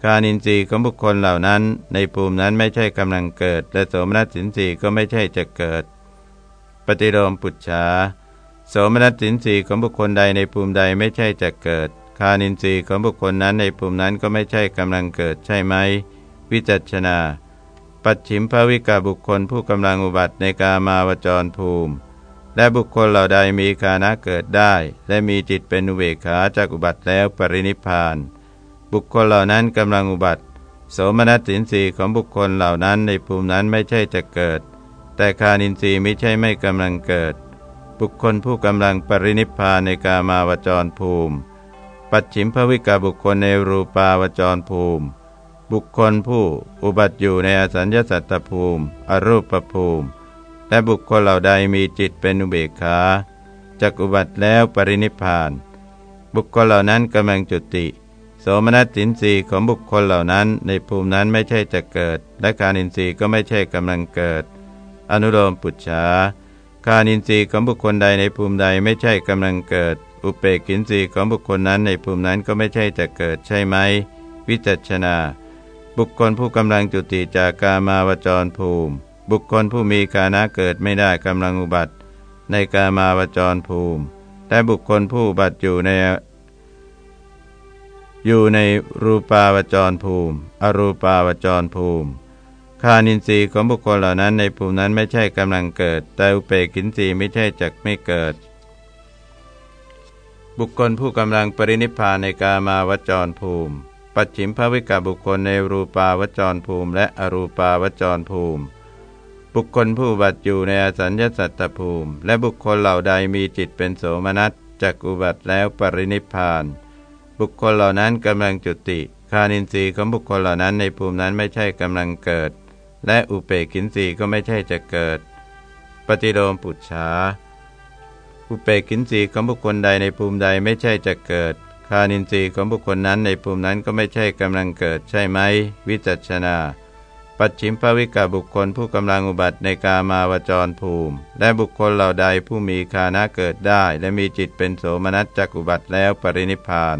กานินทรีย์ของบุคคลเหล่านั้น ในภูมินั้นไม่ใช่กำลังเกิด และโสมนัสสินทรีย์ก็ไม่ใช่จะเกิด ปฏิโลมปุจฉา โสมนัสสินทรีของบุคคลใดในภูมิใดไม่ใช่จะเกิด คานินทรีย์ของบุคคลนั้นในภูมินั้นก็ไม่ใช่กำลังเกิดใช่ไหม วิจัชนา ปัจฉิมภวิกาบุคคลผู้กำลังอุบัติในกามาวจรภูมิ และบุคคลเหล่าใดมีคานะเกิดได้ และมีจิตเป็นอุเบกขาจากอุบัติแล้วปรินิพานบุคคลเหล่านั้นกำลังอุบัติโสมนัสสินสีของบุคคลเหล่านั้นในภูมินั้นไม่ใช่จะเกิด แต่คานินทรีย์ไม่ใช่ไม่กำลังเกิด บุคคลผู้กำลังปรินิพพานในกามาวจรภูมิ ปัจฉิมภวิกาบุคคลในรูปาวจรภูมิ บุคคลผู้อุบัติอยู่ในอสัญญาสัตตภูมิ อรูปภูมิ และบุคคลเหล่าใดมีจิตเป็นอุเบกขาจักอุบัติแล้วปรินิพพาน บุคคลเหล่านั้นกำลังจุติ โสมนัสสินสีของบุคคลเหล่านั้นในภูมินั้นไม่ใช่จะเกิด และการอินทรีย์ก็ไม่ใช่กำลังเกิด อนุโลมปุจฉา การอินทรีย์ของบุคคลใดในภูมิใดไม่ใช่กำลังเกิด อุเปกินทรีย์ของบุคคลนั้นในภูมินั้นก็ไม่ใช่จะเกิดใช่ไหม วิจัชนา บุคคลผู้กำลังจุติจากกามาวจรภูมิ บุคคลผู้มีกานะเกิดไม่ได้กำลังอุบัติ ในกามาวจรภูมิและบุคคลผู้บัติอยู่ในอยู่ในรูปาวจรภูมิ อรูปาวจรภูมิ คานินทรีย์ของบุคคลเหล่านั้นในภูมินั้นไม่ใช่กำลังเกิด แต่อุเปกินทรีย์ไม่ใช่จักไม่เกิด บุคคลผู้กำลังปรินิพพานในกามาวจรภูมิ ปัจฉิมภวิกาบุคคลในรูปาวจรภูมิ และอรูปาวจรภูมิ บุคคลผู้บัติอยู่ในอสัญญาสัตตภูมิ และบุคคลเหล่าใดมีจิตเป็นโสมนัสจักอุบัติแล้วปรินิพพาน บุคคลเหล่านั้นกำลังจุติ คานินทรีย์ของบุคคลเหล่านั้นในภูมินั้นไม่ใช่กำลังเกิด และอุเปกินทรีก็ไม่ใช่จะเกิด ปฏิโลมปุจฉาอุเปกินทรีของบุคคลใดในภูมิใดไม่ใช่จะเกิด คานินทรีย์ของบุคคลนั้นในภูมินั้นก็ไม่ใช่กำลังเกิดใช่ไหม วิจัชนา ปัจฉิมภวิกาบุคคลผู้กำลังอุบัติในกามาวจรภูมิ และบุคคลเหล่าใดผู้มีคานะเกิดได้ และมีจิตเป็นโสมนัสจักอุบัติแล้วปรินิพาน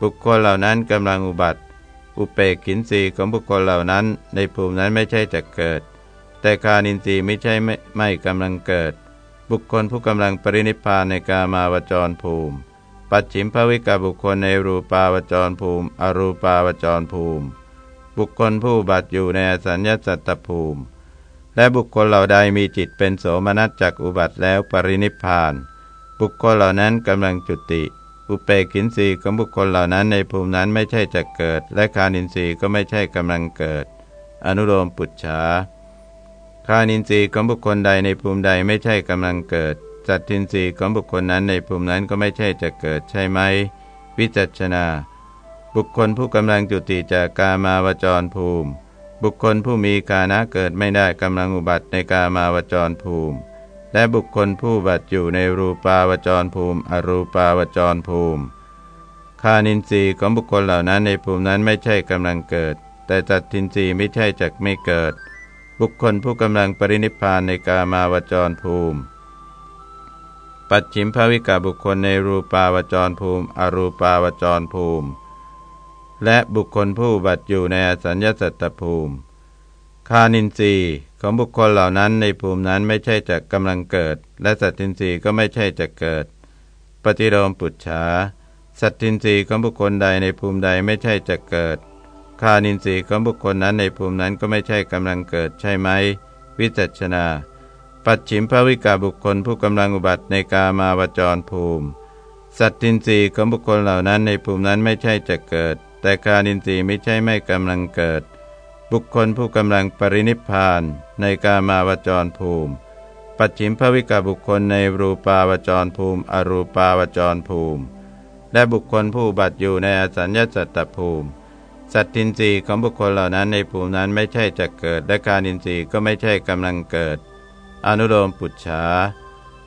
บุคคลเหล่านั้นกำลังอุบัติ อุเปกขินสีของบุคคลเหล่านั้น ในภูมินั้นไม่ใช่จะเกิด แต่คานินทรีย์ไม่ใช่ไม่ไม่กำลังเกิด บุคคลผู้กำลังปรินิพานในกามาวจรภูมิ ปัจฉิมภวิกาบุคคลในรูปาวจรภูมิ อรูปาวจรภูมิ บุคคลผู้บัตอยู่ในสัญญาสัตตภูมิ และบุคคลเหล่าใดมีจิตเป็นโสมนัสจักอุบัติแล้วปรินิพาน บุคคลเหล่านั้นกำลังจุติ อุเปกินสีของบุคคลเหล่านั้นในภูมินั้นไม่ใช่จะเกิด และคานินทรีย์ก็ไม่ใช่กำลังเกิด อนุโลมปุจฉาคานินทรีย์ของบุคคลใดในภูมิใดไม่ใช่กำลังเกิดสัตทินรีของบุคคลนั้นในภูมินั้นก็ไม่ใช่จะเกิดใช่ไหม วิจัชนา บุคคลผู้กำลังจุติจากกามาวจรภูมิ บุคคลผู้มีกานะเกิดไม่ได้กำลังอุบัติในกามาวจรภูมิ และบุคคลผู้บัตอยู่ในรูปาวจรภูมิ อรูปาวจรภูมิคานินทรีย์ของบุคคลเหล่านั้นในภูมินั้นไม่ใช่กำลังเกิด แต่จัตทินทรีย์ไม่ใช่จักไม่เกิด บุคคลผู้กำลังปรินิพานในกามาวจรภูมิ ปัจฉิมภวิกาบุคคลในรูปาวจรภูมิ อรูปาวจรภูมิ และบุคคลผู้บัตอยู่ในอสัญญาสัตตภูมิ คานินทรีย์ ของบุคคลเหล่านั้นในภูมินั้นไม่ใช่จะกำลังเกิด และสัตทินรีก็ไม่ใช่จะเกิด ปฏิโลมปุจฉาสัตทินรีของบุคคลใดในภูมิใดไม่ใช่จะเกิด คานินทรีย์ของบุคคลนั้นในภูมินั้นก็ไม่ใช่กำลังเกิดใช่ไหม วิจัชนา ปัจฉิมภวิกาบุคคลผู้กำลังอุบัติในกามาวจรภูมิ สัตทินรีของบุคคลเหล่านั้นในภูมินั้นไม่ใช่จะเกิด แต่คานินทรีย์ไม่ใช่ไม่กำลังเกิด บุคคลผู้กำลังปรินิพานในกามาวจรภูมิ ปัจฉิมภวิกาบุคคลในรูปาวจรภูมิ อรูปาวจรภูมิ และบุคคลผู้บัติอยู่ในอสัญญาสัตตภูมิ สัตทินรีของบุคคลเหล่านั้นในภูมินั้นไม่ใช่จะเกิด และคานินทรีย์ก็ไม่ใช่กำลังเกิด อนุโลมปุจฉา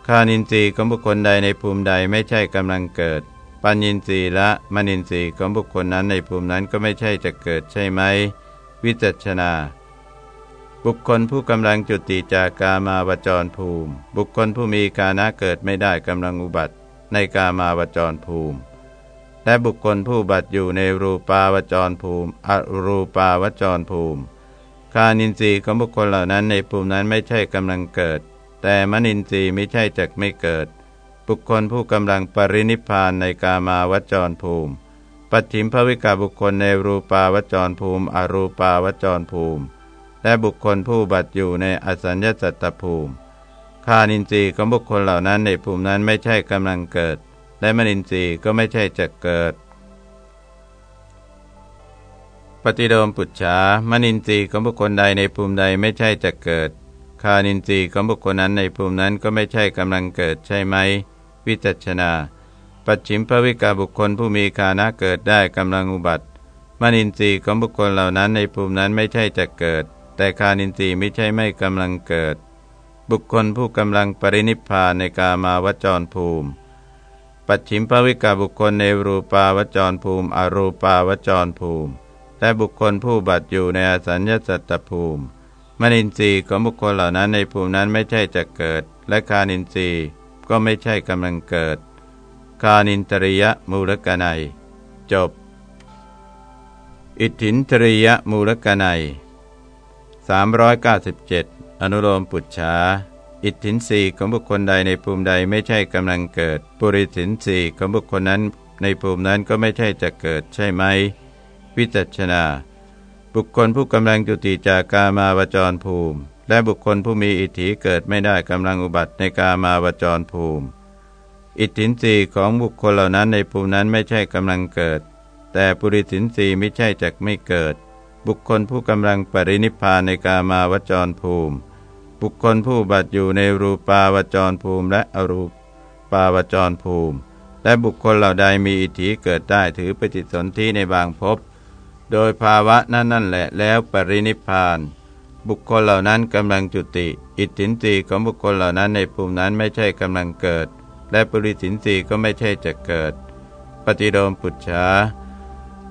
คานินทรีย์ของบุคคลใดในภูมิใดไม่ใช่กำลังเกิด ปัญญินทรีย์และมณินทรีย์ของบุคคลนั้นในภูมินั้นก็ไม่ใช่จะเกิดใช่ไหม วิจัชนา บุคคลผู้กำลังจุติจากกามาวจรภูมิ บุคคลผู้มีกานะเกิดไม่ได้กำลังอุบัติในกามาวจรภูมิ และบุคคลผู้บัติอยู่ในรูปาวจรภูมิ อรูปาวจรภูมิ คานินทรีย์ของบุคคลเหล่านั้นในภูมินั้นไม่ใช่กำลังเกิด แต่มนินทรีย์ไม่ใช่จักไม่เกิด บุคคลผู้กำลังปรินิพานในกามาวจรภูมิ ปัจฉิมภวิกาบุคคลในรูปาวจรภูมิอรูปาวจรภูมิ และบุคคลผู้บัตอยู่ในอสัญญาสัตตภูมิคานินทรีย์ของบุคคลเหล่านั้นในภูมินั้นไม่ใช่กำลังเกิด และมนินทรีย์ก็ไม่ใช่จะเกิด ปฏิโดมปุจฉามนินทรีย์ของบุคคลใดในภูมิใดไม่ใช่จะเกิดคานินทรีย์ของบุคคลนั้นในภูมินั้นก็ไม่ใช่กำลังเกิดใช่ไหม วิจัชนา ปัจฉิมภวิกาบุคคลผู้มีคานะเกิดได้กำลังอุบัติมนินทรีย์ของบุคคลเหล่านั้นในภูมินั้นไม่ใช่จะเกิด แต่คานินทรีย์ไม่ใช่ไม่กำลังเกิด บุคคลผู้กำลังปรินิพพานในกามาวจรภูมิ ปัจฉิมภวิกาบุคคลในรูปาวจรภูมิ อรูปาวจรภูมิและบุคคลผู้บัตอยู่ในอสัญญาสัตตภูมิ มนินทรีย์ของบุคคลเหล่านั้นในภูมินั้นไม่ใช่จะเกิด และคานินทรีย์ก็ไม่ใช่กำลังเกิด คานินตริยมูลกนัย จบ อิทธินตริยมูลกนัย397 อนุโลมปุจฉาอิทธินสีของบุคคลใดในภูมิใดไม่ใช่กำลังเกิด ปุริสินสีของบุคคลนั้นในภูมินั้นก็ไม่ใช่จะเกิดใช่ไหม วิจัชนา บุคคลผู้กำลังจุติจากกามาวจรภูมิ และบุคคลผู้มีอิทธิเกิดไม่ได้กำลังอุบัติในกามาวจรภูมิ อิทธินสีของบุคคลเหล่านั้นในภูมินั้นไม่ใช่กำลังเกิด แต่ปุริสินสีไม่ใช่จักไม่เกิด บุคคลผู้กำลังปรินิพานในกามาวจรภูมิ บุคคลผู้บัตอยู่ในรูปาวจรภูมิและอรูปาวจรภูมิ และบุคคลเหล่าใดมีอิทธิเกิดได้ถือปฏิสนธิในบางภพโดยภาวะนั้นนั่นแหละแล้วปรินิพาน บุคคลเหล่านั้นกำลังจุติ อิทธินรีของบุคคลเหล่านั้นในภูมินั้นไม่ใช่กำลังเกิด และปุริสินรีก็ไม่ใช่จะเกิด ปฏิโดมปุจฉา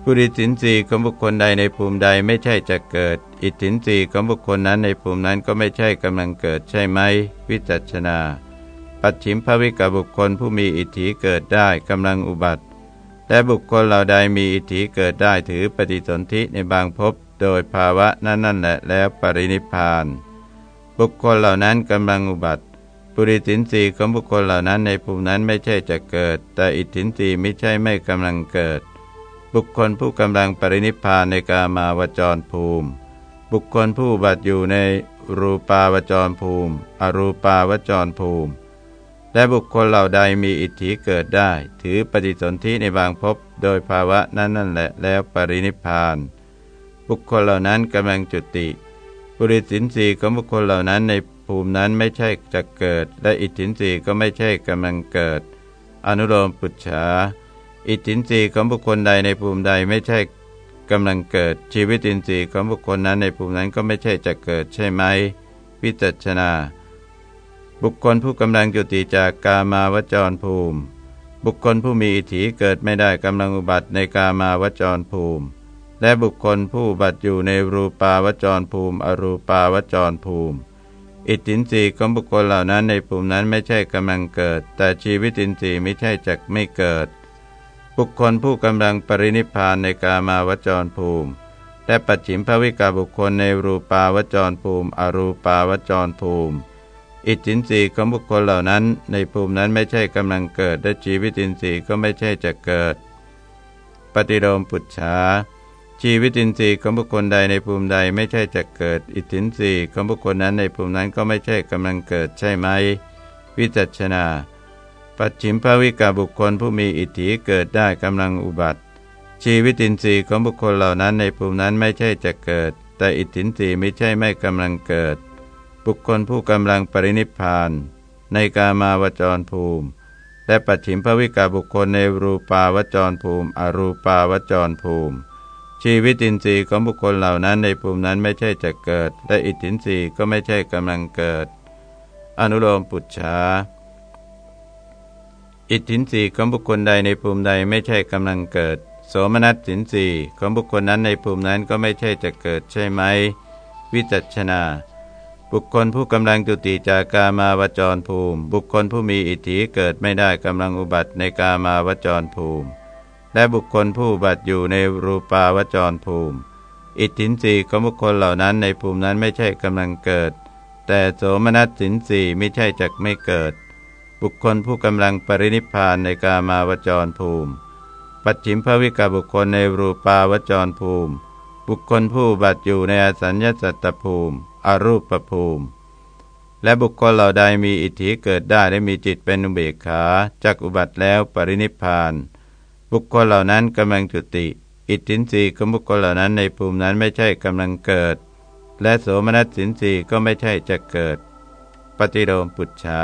ปุริสินสีของบุคคลใดในภูมิใดไม่ใช่จะเกิด อิทธินสีของบุคคลนั้นในภูมินั้นก็ไม่ใช่กำลังเกิดใช่ไหม วิจัชนา ปัจฉิมภวิกบุคคลผู้มีอิทธิเกิดได้กำลังอุบัติ และบุคคลเหล่าใดมีอิทธิเกิดได้ถือปฏิสนธิในบางภพโดยภาวะนั้นนั่นแหละแล้วปรินิพาน บุคคลเหล่านั้นกำลังอุบัติ ปุริสินสีของบุคคลเหล่านั้นในภูมินั้นไม่ใช่จะเกิด แต่อิทธินสีไม่ใช่ไม่กำลังเกิด บุคคลผู้กำลังปรินิพานในกามาวจรภูมิ บุคคลผู้บัตอยู่ในรูปาวจรภูมิ อรูปาวจรภูมิ และบุคคลเหล่าใดมีอิทธิเกิดได้ ถือปฏิสนธิในบางภพโดยภาวะนั้นนั่นแหละแล้วปรินิพาน บุคคลเหล่านั้นกำลังจุติ ปุริสินสีของบุคคลเหล่านั้นใน ภูมินั้นไม่ใช่จะเกิด และอิทธินรีก็ไม่ใช่กำลังเกิด อนุโลมปุจฉาอิทธินรีของบุคคลใดในภูมิใดไม่ใช่กำลังเกิด ชีวิตินทรีย์ของบุคคลนั้นในภูมินั้นก็ไม่ใช่จะเกิดใช่ไหมวิจัชนา บุคคลผู้กำลังจุติจากกามาวจรภูมิ บุคคลผู้มีอิทธิเกิดไม่ได้กำลังอุบัติในกามาวจรภูมิ และบุคคลผู้บัติอยู่ในรูปาวจรภูมิ อรูปาวจรภูมิ อิทธินทรีย์ของบุคคลเหล่านั้นในภูมินั้นไม่ใช่กำลังเกิด แต่ชีวิตินทรีย์ไม่ใช่จักไม่เกิด บุคคลผู้กำลังปรินิพานในกามาวจรภูมิและปัจฉิมภวิกาบุคคลในรูปาวจรภูมิ อรูปาวจรภูมิ อิจินสีของบุคคลเหล่านั้น ในภูมินั้นไม่ใช่กำลังเกิดและชีวิตินทรีย์ก็ไม่ใช่จะเกิด ปฏิโลมปุจฉา ชีวิตินทรีย์ของบุคคลใดในภูมิใดไม่ใช่จะเกิด อิทธินทรีย์ของบุคคลนั้นในภูมินั้นก็ไม่ใช่กำลังเกิดใช่ไหม วิจัชนา ปัจฉิมภวิกาบุคคลผู้มีอิทธิเกิดได้กำลังอุบัติ ชีวิตินทรีย์ของบุคคลเหล่านั้นในภูมินั้นไม่ใช่จะเกิด แต่อิทธินทรีย์ไม่ใช่ไม่กำลังเกิด บุคคลผู้กำลังปรินิพาน ในกามาวจรภูมิ และปัจฉิมภวิกาบุคคลในรูปาวจรภูมิ อรูปาวจรภูมิ ชีวิตินทรีย์ของบุคคลเหล่านั้นในภูมินั้นไม่ใช่จะเกิด และอิทธินทรีย์ก็ไม่ใช่กำลังเกิด อนุโลมปุจฉาอิทธินสีของบุคคลใดในภูมิใดไม่ใช่กำลังเกิด โสมนัสสินสีของบุคคลนั้นในภูมินั้นก็ไม่ใช่จะเกิดใช่ไหม วิจัชนา บุคคลผู้กำลังจุติจากกามาวจรภูมิ บุคคลผู้มีอิทธิเกิดไม่ได้กำลังอุบัติในกามาวจรภูมิ และบุคคลผู้บัติอยู่ในรูปาวจรภูมิ อิทธินสีของบุคคลเหล่านั้นในภูมินั้นไม่ใช่กำลังเกิด แต่โสมนัสสินสีไม่ใช่จักไม่เกิด บุคคลผู้กำลังปรินิพานในกามาวจรภูมิ ปัจฉิมภวิกาบุคคลในรูปาวจรภูมิ บุคคลผู้บัตอยู่ในอสัญญาสัตตภูมิ อรูปภูมิและบุคคลเหล่าใดมีอิทธิเกิดได้และมีจิตเป็นอุเบกขาจากอุบัติแล้วปรินิพาน บุคคลเหล่านั้นกำลังจุติ อิทธินรีของบุคคลเหล่านั้นในภูมินั้นไม่ใช่กำลังเกิด และโสมนัสสินรีก็ไม่ใช่จะเกิด ปฏิโลมปุจฉา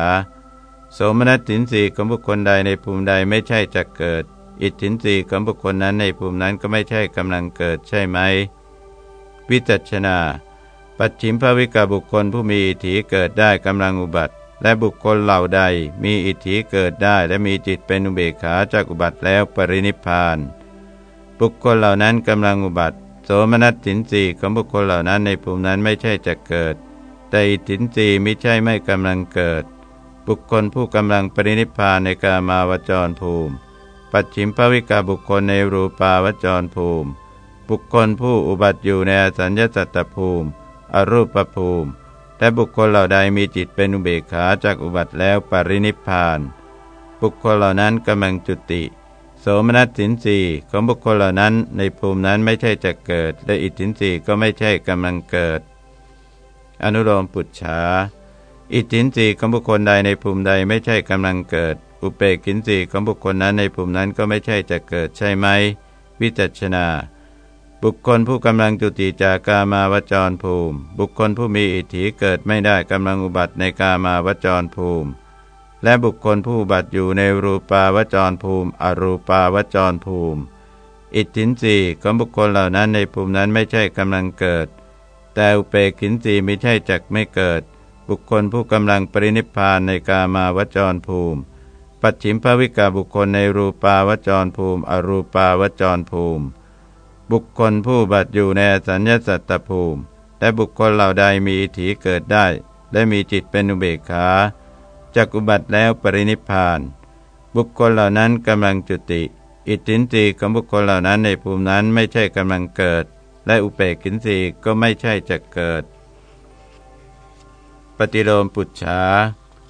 โสมนัสสินสีของบุคคลใดในภูมิใดไม่ใช่จะเกิด อิทธินสีของบุคคลนั้นในภูมินั้นก็ไม่ใช่กำลังเกิดใช่ไหมวิจัชนาปัจฉิมภวิกาบุคคลผู้มีอิทธิเกิดได้กำลังอุบัติ และบุคคลเหล่าใดมีอิทธิเกิดได้และมีจิตเป็นอุเบกขาจากอุบัติแล้วปรินิพาน บุคคลเหล่านั้นกำลังอุบัติ โสมนัสสินสีของบุคคลเหล่านั้นในภูมินั้นไม่ใช่จะเกิด แต่อิทธินสีไม่ใช่ไม่กำลังเกิด บุคคลผู้กำลังปรินิพานในกามาวจรภูมิ ปัจฉิมภวิกาบุคคลในรูปาวจรภูมิ บุคคลผู้อุบัติอยู่ในสัญญาสัตตภูมิ อรูปภูมิ และบุคคลเหล่าใดมีจิตเป็นอุเบกขาจากอุบัติแล้วปรินิพาน บุคคลเหล่านั้นกำลังจุติ โสมนัสสินสีของบุคคลเหล่านั้นในภูมินั้นไม่ใช่จะเกิด และอิทธินสีก็ไม่ใช่กำลังเกิด อนุโลมปุจฉาอิทธินสีของบุคคลใดในภูมิใดไม่ใช่กำลังเกิด อุเปกินสีของบุคคลนั้นในภูมินั้นก็ไม่ใช่จะเกิดใช่ไหม วิจัชนา บุคคลผู้กำลังจุติจากกามาวจรภูมิ บุคคลผู้มีอิทธิเกิดไม่ได้กำลังอุบัติในกามาวจรภูมิ และบุคคลผู้บัติอยู่ในรูปาวจรภูมิ อรูปาวจรภูมิ อิทธินสีของบุคคลเหล่านั้นในภูมินั้นไม่ใช่กำลังเกิด แต่อุเปกินสีไม่ใช่จักไม่เกิด บุคคลผู้กำลังปรินิพานในกามาวจรภูมิ ปัจฉิมภวิกาบุคคลในรูปาวจรภูมิ อรูปาวจรภูมิ บุคคลผู้บัตอยู่ในสัญญาสัตตภูมิ และบุคคลเหล่าใดมีอิทธิเกิดได้ และมีจิตเป็นอุเบกขาจักอุบัติแล้วปรินิพาน บุคคลเหล่านั้นกำลังจุติ อิทธินรีของบุคคลเหล่านั้นในภูมินั้นไม่ใช่กำลังเกิด และอุเปกินรีก็ไม่ใช่จะเกิด ปฏิโลมปุจฉา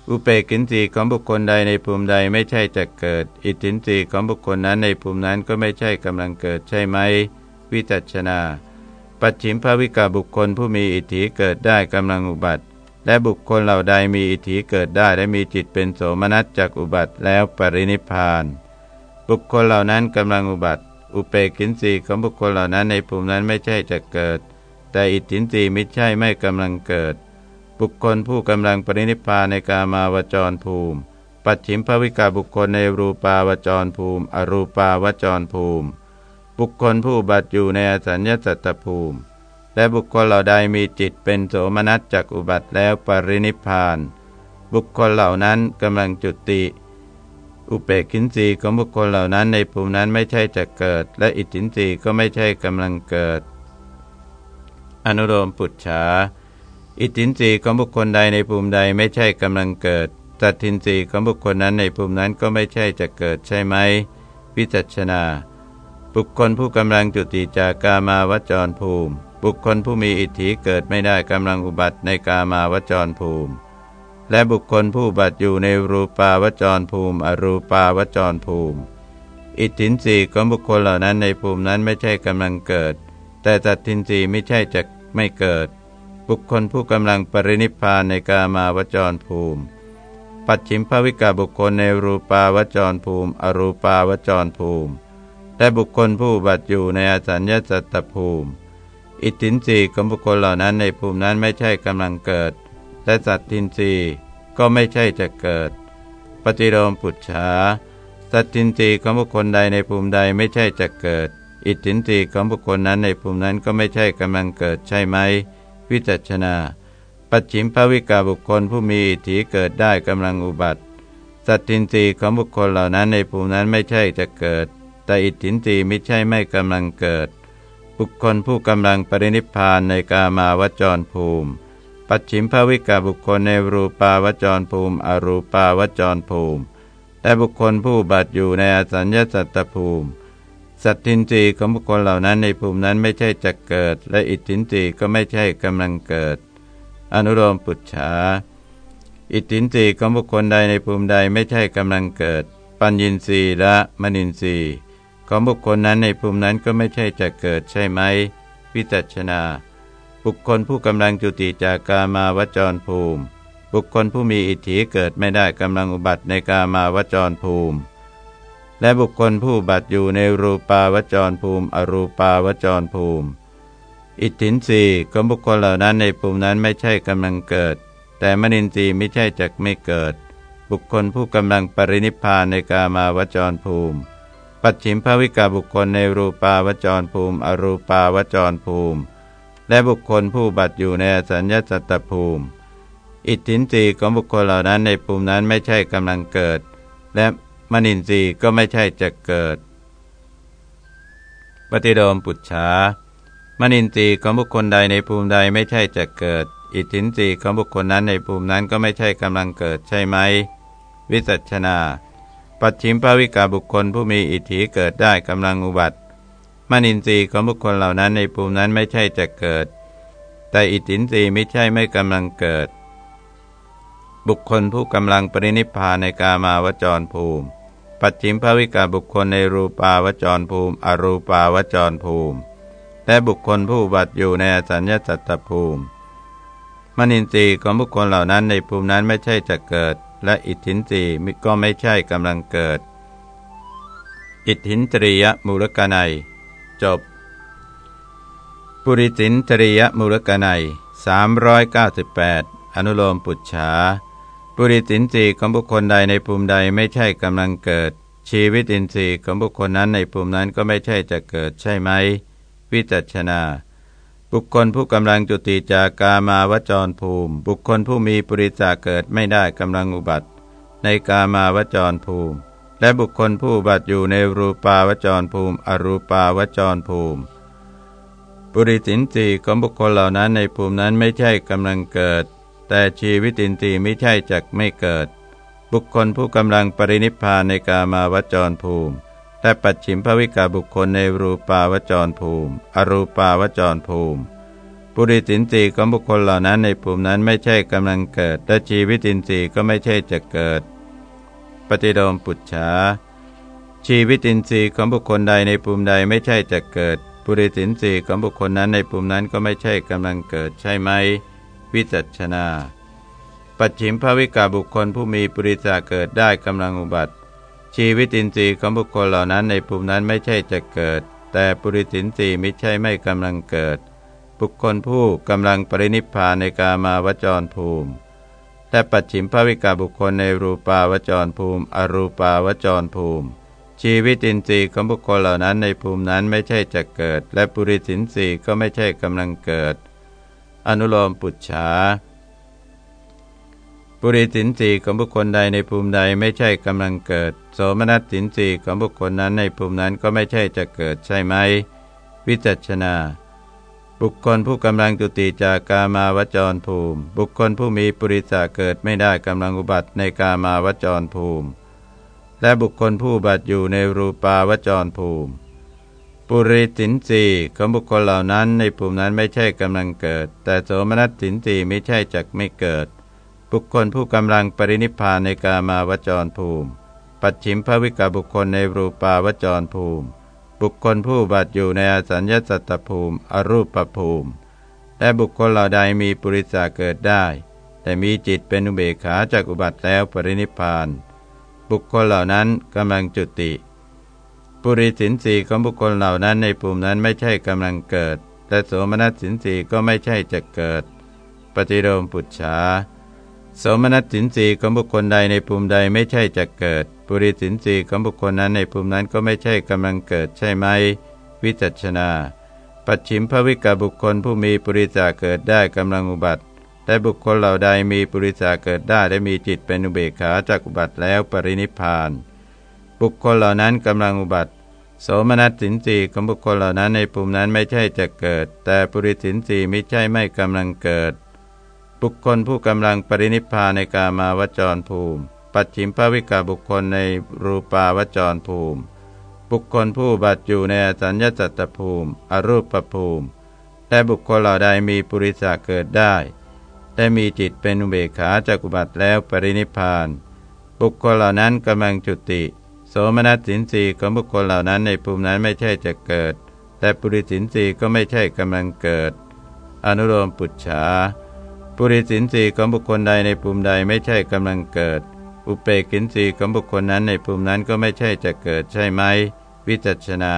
อุเปกินสีของบุคคลใดในภูมิใดไม่ใช่จะเกิด อิทธินสีของบุคคลนั้นในภูมินั้นก็ไม่ใช่กำลังเกิดใช่ไหม วิจัชนา ปัจฉิมภวิกาบุคคลผู้มีอิทธิเกิดได้กำลังอุบัติ และบุคคลเหล่าใดมีอิทธิเกิดได้และมีจิตเป็นโสมนัสจากอุบัติแล้วปรินิพาน บุคคลเหล่านั้นกำลังอุบัติ อุเปกินสีของบุคคลเหล่านั้นในภูมินั้นไม่ใช่จะเกิด แต่อิทธินสีไม่ใช่ไม่กำลังเกิด บุคคลผู้กำลังปรินิพพานในกามาวจรภูมิปัจฉิมภวิกาบุคคลในรูปาวจรภูมิ อรูปาวจรภูมิ บุคคลผู้บัตอยู่ในอสัญญสัตตภูมิ และบุคคลเหล่าใดมีจิตเป็นโสมนัสจากอุบัติแล้วปรินิพาน บุคคลเหล่านั้นกำลังจุติ อุเปกินสีของบุคคลเหล่านั้นในภูมินั้นไม่ใช่จะเกิด และอิทธินสีก็ไม่ใช่กำลังเกิด อนุโลมปุจฉาอิทธินรีของบุคคลใดในภูมิใดไม่ใช่กำลังเกิดตัดทินรีของบุคคลนั้นในภูมินั้นก็ไม่ใช่จะเกิดใช่ไหมวิจัชนา บุคคลผู้กำลังจุติจากกามาวจรภูมิ บุคคลผู้มีอิทธิเกิดไม่ได้กำลังอุบัติในกามาวจรภูมิ และบุคคลผู้บัติอยู่ในรูปาวจรภูมิ อรูปาวจรภูมิ อิทธินรีของบุคคลเหล่านั้นในภูมินั้นไม่ใช่กำลังเกิด แต่ตัดทินรีไม่ใช่จะไม่เกิด บุคคลผู้กำลังปรินิพานในกามาวจรภูมิ ปัจฉิมภวิกาบุคคลในรูปาวจรภูมิ อรูปาวจรภูมิ และบุคคลผู้บัตอยู่ในอสัญญาสัตตภูมิ อิทินรีของบุคคลเหล่านั้นในภูมินั้นไม่ใช่กำลังเกิด และสัตทินรีก็ไม่ใช่จะเกิด ปฏิโลมปุจฉาสัตทินรีของบุคคลใดในภูมิใดไม่ใช่จะเกิด อิทินรีของบุคคลนั้นในภูมินั้นก็ไม่ใช่กำลังเกิดใช่ไหม วิจัชนาปัจฉิมภวิกาบุคคลผู้มีอิทธิเกิดได้กำลังอุบัติ สัตทินรีของบุคคลเหล่านั้นในภูมินั้นไม่ใช่จะเกิด ต่อิทธินรีไม่ใช่ไม่กำลังเกิด บุคคลผู้กำลังปรินิพานในกามาวจรภูมิ ปัจฉิมภวิกาบุคคลในรูปาวจรภูมิ อรูปาวจรภูมิ และบุคคลผู้บัตอยู่ในอสัญญาสัตตภูมิ สัตทินรีของบุคคลเหล่านั้นในภูมินั้นไม่ใช่จะเกิด และอิทธินรีก็ไม่ใช่กำลังเกิด อนุโลมปุจฉาอิทธินรีของบุคคลใดในภูมิใดไม่ใช่กำลังเกิด ปัญญินรีและมณินรี ของบุคคลนั้นในภูมินั้นก็ไม่ใช่จะเกิดใช่ไหมวิจัชนา บุคคลผู้กำลังจุติจากกามาวจรภูมิ บุคคลผู้มีอิทธิเกิดไม่ได้กำลังอุบัติในกามาวจรภูมิ และบุคคลผู้บัตอยู่ในรูปาวจรภูมิ อรูปาวจรภูมิ อิทธินสีของบุคคลเหล่านั้นในภูมินั้นไม่ใช่กำลังเกิด แต่มนินทรีย์ไม่ใช่จักไม่เกิด บุคคลผู้กำลังปรินิพานในกามาวจรภูมิ ปัจฉิมภวิกาบุคคลในรูปาวจรภูมิ อรูปาวจรภูมิ และบุคคลผู้บัตอยู่ในสัญญาสัตตภูมิ อิทธินสีของบุคคลเหล่านั้นในภูมินั้นไม่ใช่กำลังเกิด และมนินทรีย์ก็ไม่ใช่จะเกิด ปฏิโดมปุจฉามนินทรีย์ของบุคคลใดในภูมิใดไม่ใช่จะเกิด อิทธินรีของบุคคลนั้นในภูมินั้นก็ไม่ใช่กำลังเกิดใช่ไหม วิสัชนา ปัจฉิมภวิกาบุคคลผู้มีอิทธิเกิดได้กำลังอุบัติมนินทรีย์ของบุคคลเหล่านั้นในภูมินั้นไม่ใช่จะเกิด แต่อิทธินทรีย์ไม่ใช่ไม่กำลังเกิด บุคคลผู้กำลังปรินิพพานในกามาวจรภูมิ ปัจฉิมภวิกาบุคคลในรูปาวจรภูมิ อรูปาวจรภูมิ และบุคคลผู้บัติอยู่ในสัญญาสัตตภูมิมนินทรีย์ของบุคคลเหล่านั้นในภูมินั้นไม่ใช่จะเกิด และอิทธินทรีย์ก็ไม่ใช่กำลังเกิด อิทธินตรียมูลกนัย จบ ปุริสินตรียมูลกนัย398 อนุโลมปุจฉาปุริสินทรีย์ของบุคคลใดในภูมิใดไม่ใช่กำลังเกิด ชีวิตอินทรีย์ของบุคคลนั้นในภูมินั้นก็ไม่ใช่จะเกิดใช่ไหม วิจัชนา บุคคลผู้กำลังจุติจากกามาวจรภูมิ บุคคลผู้มีปริสาเกิดไม่ได้กำลังอุบัติ ในกามาวจรภูมิ และบุคคลผู้บัติอยู่ในรูปาวจรภูมิ อรูปาวจรภูมิ ปุริสินทรีของบุคคลเหล่านั้นในภูมินั้นไม่ใช่กำลังเกิด แต่ชีวิตินทรีย์ไม่ใช่จักไม่เกิด บุคคลผู้กำลังปรินิพพานในกามาวจรภูมิ และปัจฉิมภวิกาบุคคลในรูปาวจรภูมิ อรูปาวจรภูมิ ปุริสินทรีของบุคคลเหล่านั้นในภูมินั้นไม่ใช่กำลังเกิดและชีวิตินทรีย์ก็ไม่ใช่จะเกิด ปฏิโดมปุจฉาชีวิตินทรีย์ของบุคคลใดในภูมิใดไม่ใช่จะเกิด ปุริสินทรีของบุคคลนั้นในภูมินั้นก็ไม่ใช่กำลังเกิดใช่ไหม วิจัชนาปัจฉิมภวิกาบุคคลผู้มีปุริสาเกิดได้กำลังอุบัติ ชีวิตินทรีย์ของบุคคลเหล่านั้นในภูมินั้นไม่ใช่จะเกิด แต่ปุริสินทรีย์ไม่ใช่ไม่กำลังเกิด บุคคลผู้กำลังปรินิพพานในกามาวจรภูมิ และปัจฉิมภวิกาบุคคลในรูปาวจรภูมิ อรูปาวจรภูมิ ชีวิตินทรีย์ของบุคคลเหล่านั้นในภูมินั้นไม่ใช่จะเกิด และปุริสินทรีย์ก็ไม่ใช่กำลังเกิด อนุโลมปุจฉา ปุริสินสีของบุคคลใดในภูมิใดไม่ใช่กำลังเกิด โสมนัสสินสีของบุคคลนั้นในภูมินั้นก็ไม่ใช่จะเกิดใช่ไหม วิจัชนา บุคคลผู้กำลังจุติจากกามาวจรภูมิ บุคคลผู้มีปุริสาเกิดไม่ได้กำลังอุบัติในกามาวจรภูมิ และบุคคลผู้บัติอยู่ในรูปาวจรภูมิ ปุริสินสีของบุคคลเหล่านั้นในภูมินั้นไม่ใช่กำลังเกิด แต่โสมนัสสินสีไม่ใช่จักไม่เกิด บุคคลผู้กำลังปรินิพานในกามาวจรภูมิ ปัจฉิมภวิกาบุคคลในรูปาวจรภูมิ บุคคลผู้บัตอยู่ในอสัญญสัตตภูมิ อรูปภูมิ และบุคคลเหล่าใดมีปุริสาเกิดได้ แต่มีจิตเป็นอุเบกขาจากอุบัติแล้วปรินิพาน บุคคลเหล่านั้นกำลังจุติ ปุริสินสีของบุคคลเหล่านั้นในภูมินั้นไม่ใช่กำลังเกิดแต่โสมนัสสินสีก็ไม่ใช่จะเกิด ปฏิโลมปุจฉา สมนัตสินสีของบุคคลใดในภูมิใดไม่ใช่จะเกิด ปุริสินสีของบุคคลนั้นในภูมินั้นก็ไม่ใช่กำลังเกิดใช่ไหม วิจัชนา ปัจฉิมภวิกาบุคคลผู้มีปุริสาเกิดได้กำลังอุบัติแต่บุคคลเหล่าใดมีปุริสาเกิดได้และมีจิตเป็นอุเบกขาจากอุบัติแล้วปรินิพาน บุคคลเหล่านั้นกำลังอุบัติโสมนัสสินสีของบุคคลเหล่านั้นในภูมินั้นไม่ใช่จะเกิด แต่ปุริสินสีไม่ใช่ไม่กำลังเกิด บุคคลผู้กำลังปรินิพพานในกามาวจรภูมิ ปัจฉิมภวิกาบุคคลในรูปาวจรภูมิ บุคคลผู้บัตอยู่ในอสัญญาตตภูมิ อรูปภูมิ และบุคคลเหล่าใดมีปุริสาเกิดได้และมีจิตเป็นอุเบกขาจากอุบัติแล้วปรินิพาน บุคคลเหล่านั้นกำลังจุติ โสมนัสสินสีของบุคคลเหล่านั้นในภูมินั้นไม่ใช่จะเกิด แต่ปุริสินสีก็ไม่ใช่กำลังเกิด อนุโลมปุจฉา ปุริสินสีของบุคคลใดในภูมิใดไม่ใช่กำลังเกิด อุเปกินสีของบุคคลนั้นในภูมินั้นก็ไม่ใช่จะเกิดใช่ไหม วิจัชนา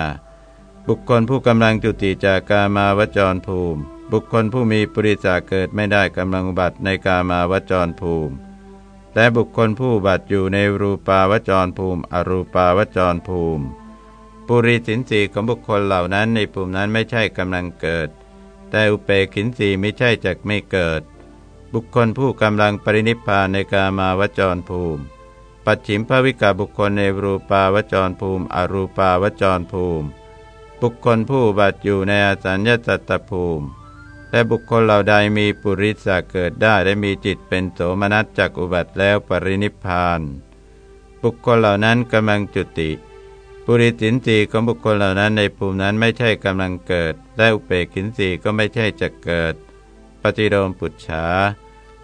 บุคคลผู้กำลังจุติจากกามาวจรภูมิ บุคคลผู้มีปุริสาเกิดไม่ได้กำลังบัติในกามาวจรภูมิ และบุคคลผู้บัติอยู่ในรูปาวจรภูมิ อรูปาวจรภูมิ ปุริสินสีของบุคคลเหล่านั้นในภูมินั้นไม่ใช่กำลังเกิด แต่อุเปกินสีไม่ใช่จะไม่เกิด บุคคลผู้กำลังปรินิพพานในกามาวจรภูมิ ปัจฉิมภวิกาบุคคลในรูปาวจรภูมิ อรูปาวจรภูมิ บุคคลผู้บัตอยู่ในอสัญญาสัตตภูมิ และบุคคลเหล่าใดมีปุริสาเกิดได้และมีจิตเป็นโสมนัสจากอุบัติแล้วปรินิพพาน บุคคลเหล่านั้นกำลังจุติ ปุริสินสีของบุคคลเหล่านั้นในภูมินั้นไม่ใช่กำลังเกิด และอุเปกินสีก็ไม่ใช่จะเกิด ปฏิโลมปุจฉา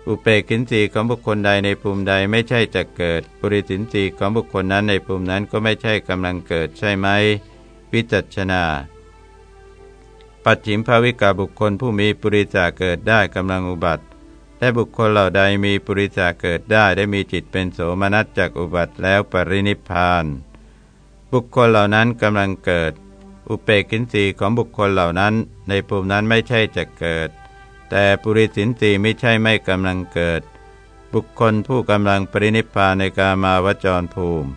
อุเปกินสีของบุคคลใดในภูมิใดไม่ใช่จะเกิด ปุริสินสีของบุคคลนั้นในภูมินั้นก็ไม่ใช่กำลังเกิดใช่ไหมวิจัชนา ปัจฉิมภาวิกาบุคคลผู้มีปุริสาเกิดได้กำลังอุบัติและบุคคลเหล่าใดมีปุริสาเกิดได้ได้มีจิตเป็นโสมนัสจากอุบัติแล้วปรินิพาน บุคคลเหล่านั้นกำลังเกิด อุเปกินสีของบุคคลเหล่านั้น ในภูมินั้นไม่ใช่จะเกิด แต่ปุริสินสีไม่ใช่ไม่กำลังเกิด บุคคลผู้กำลังปรินิพพานในกามาวจรภูมิ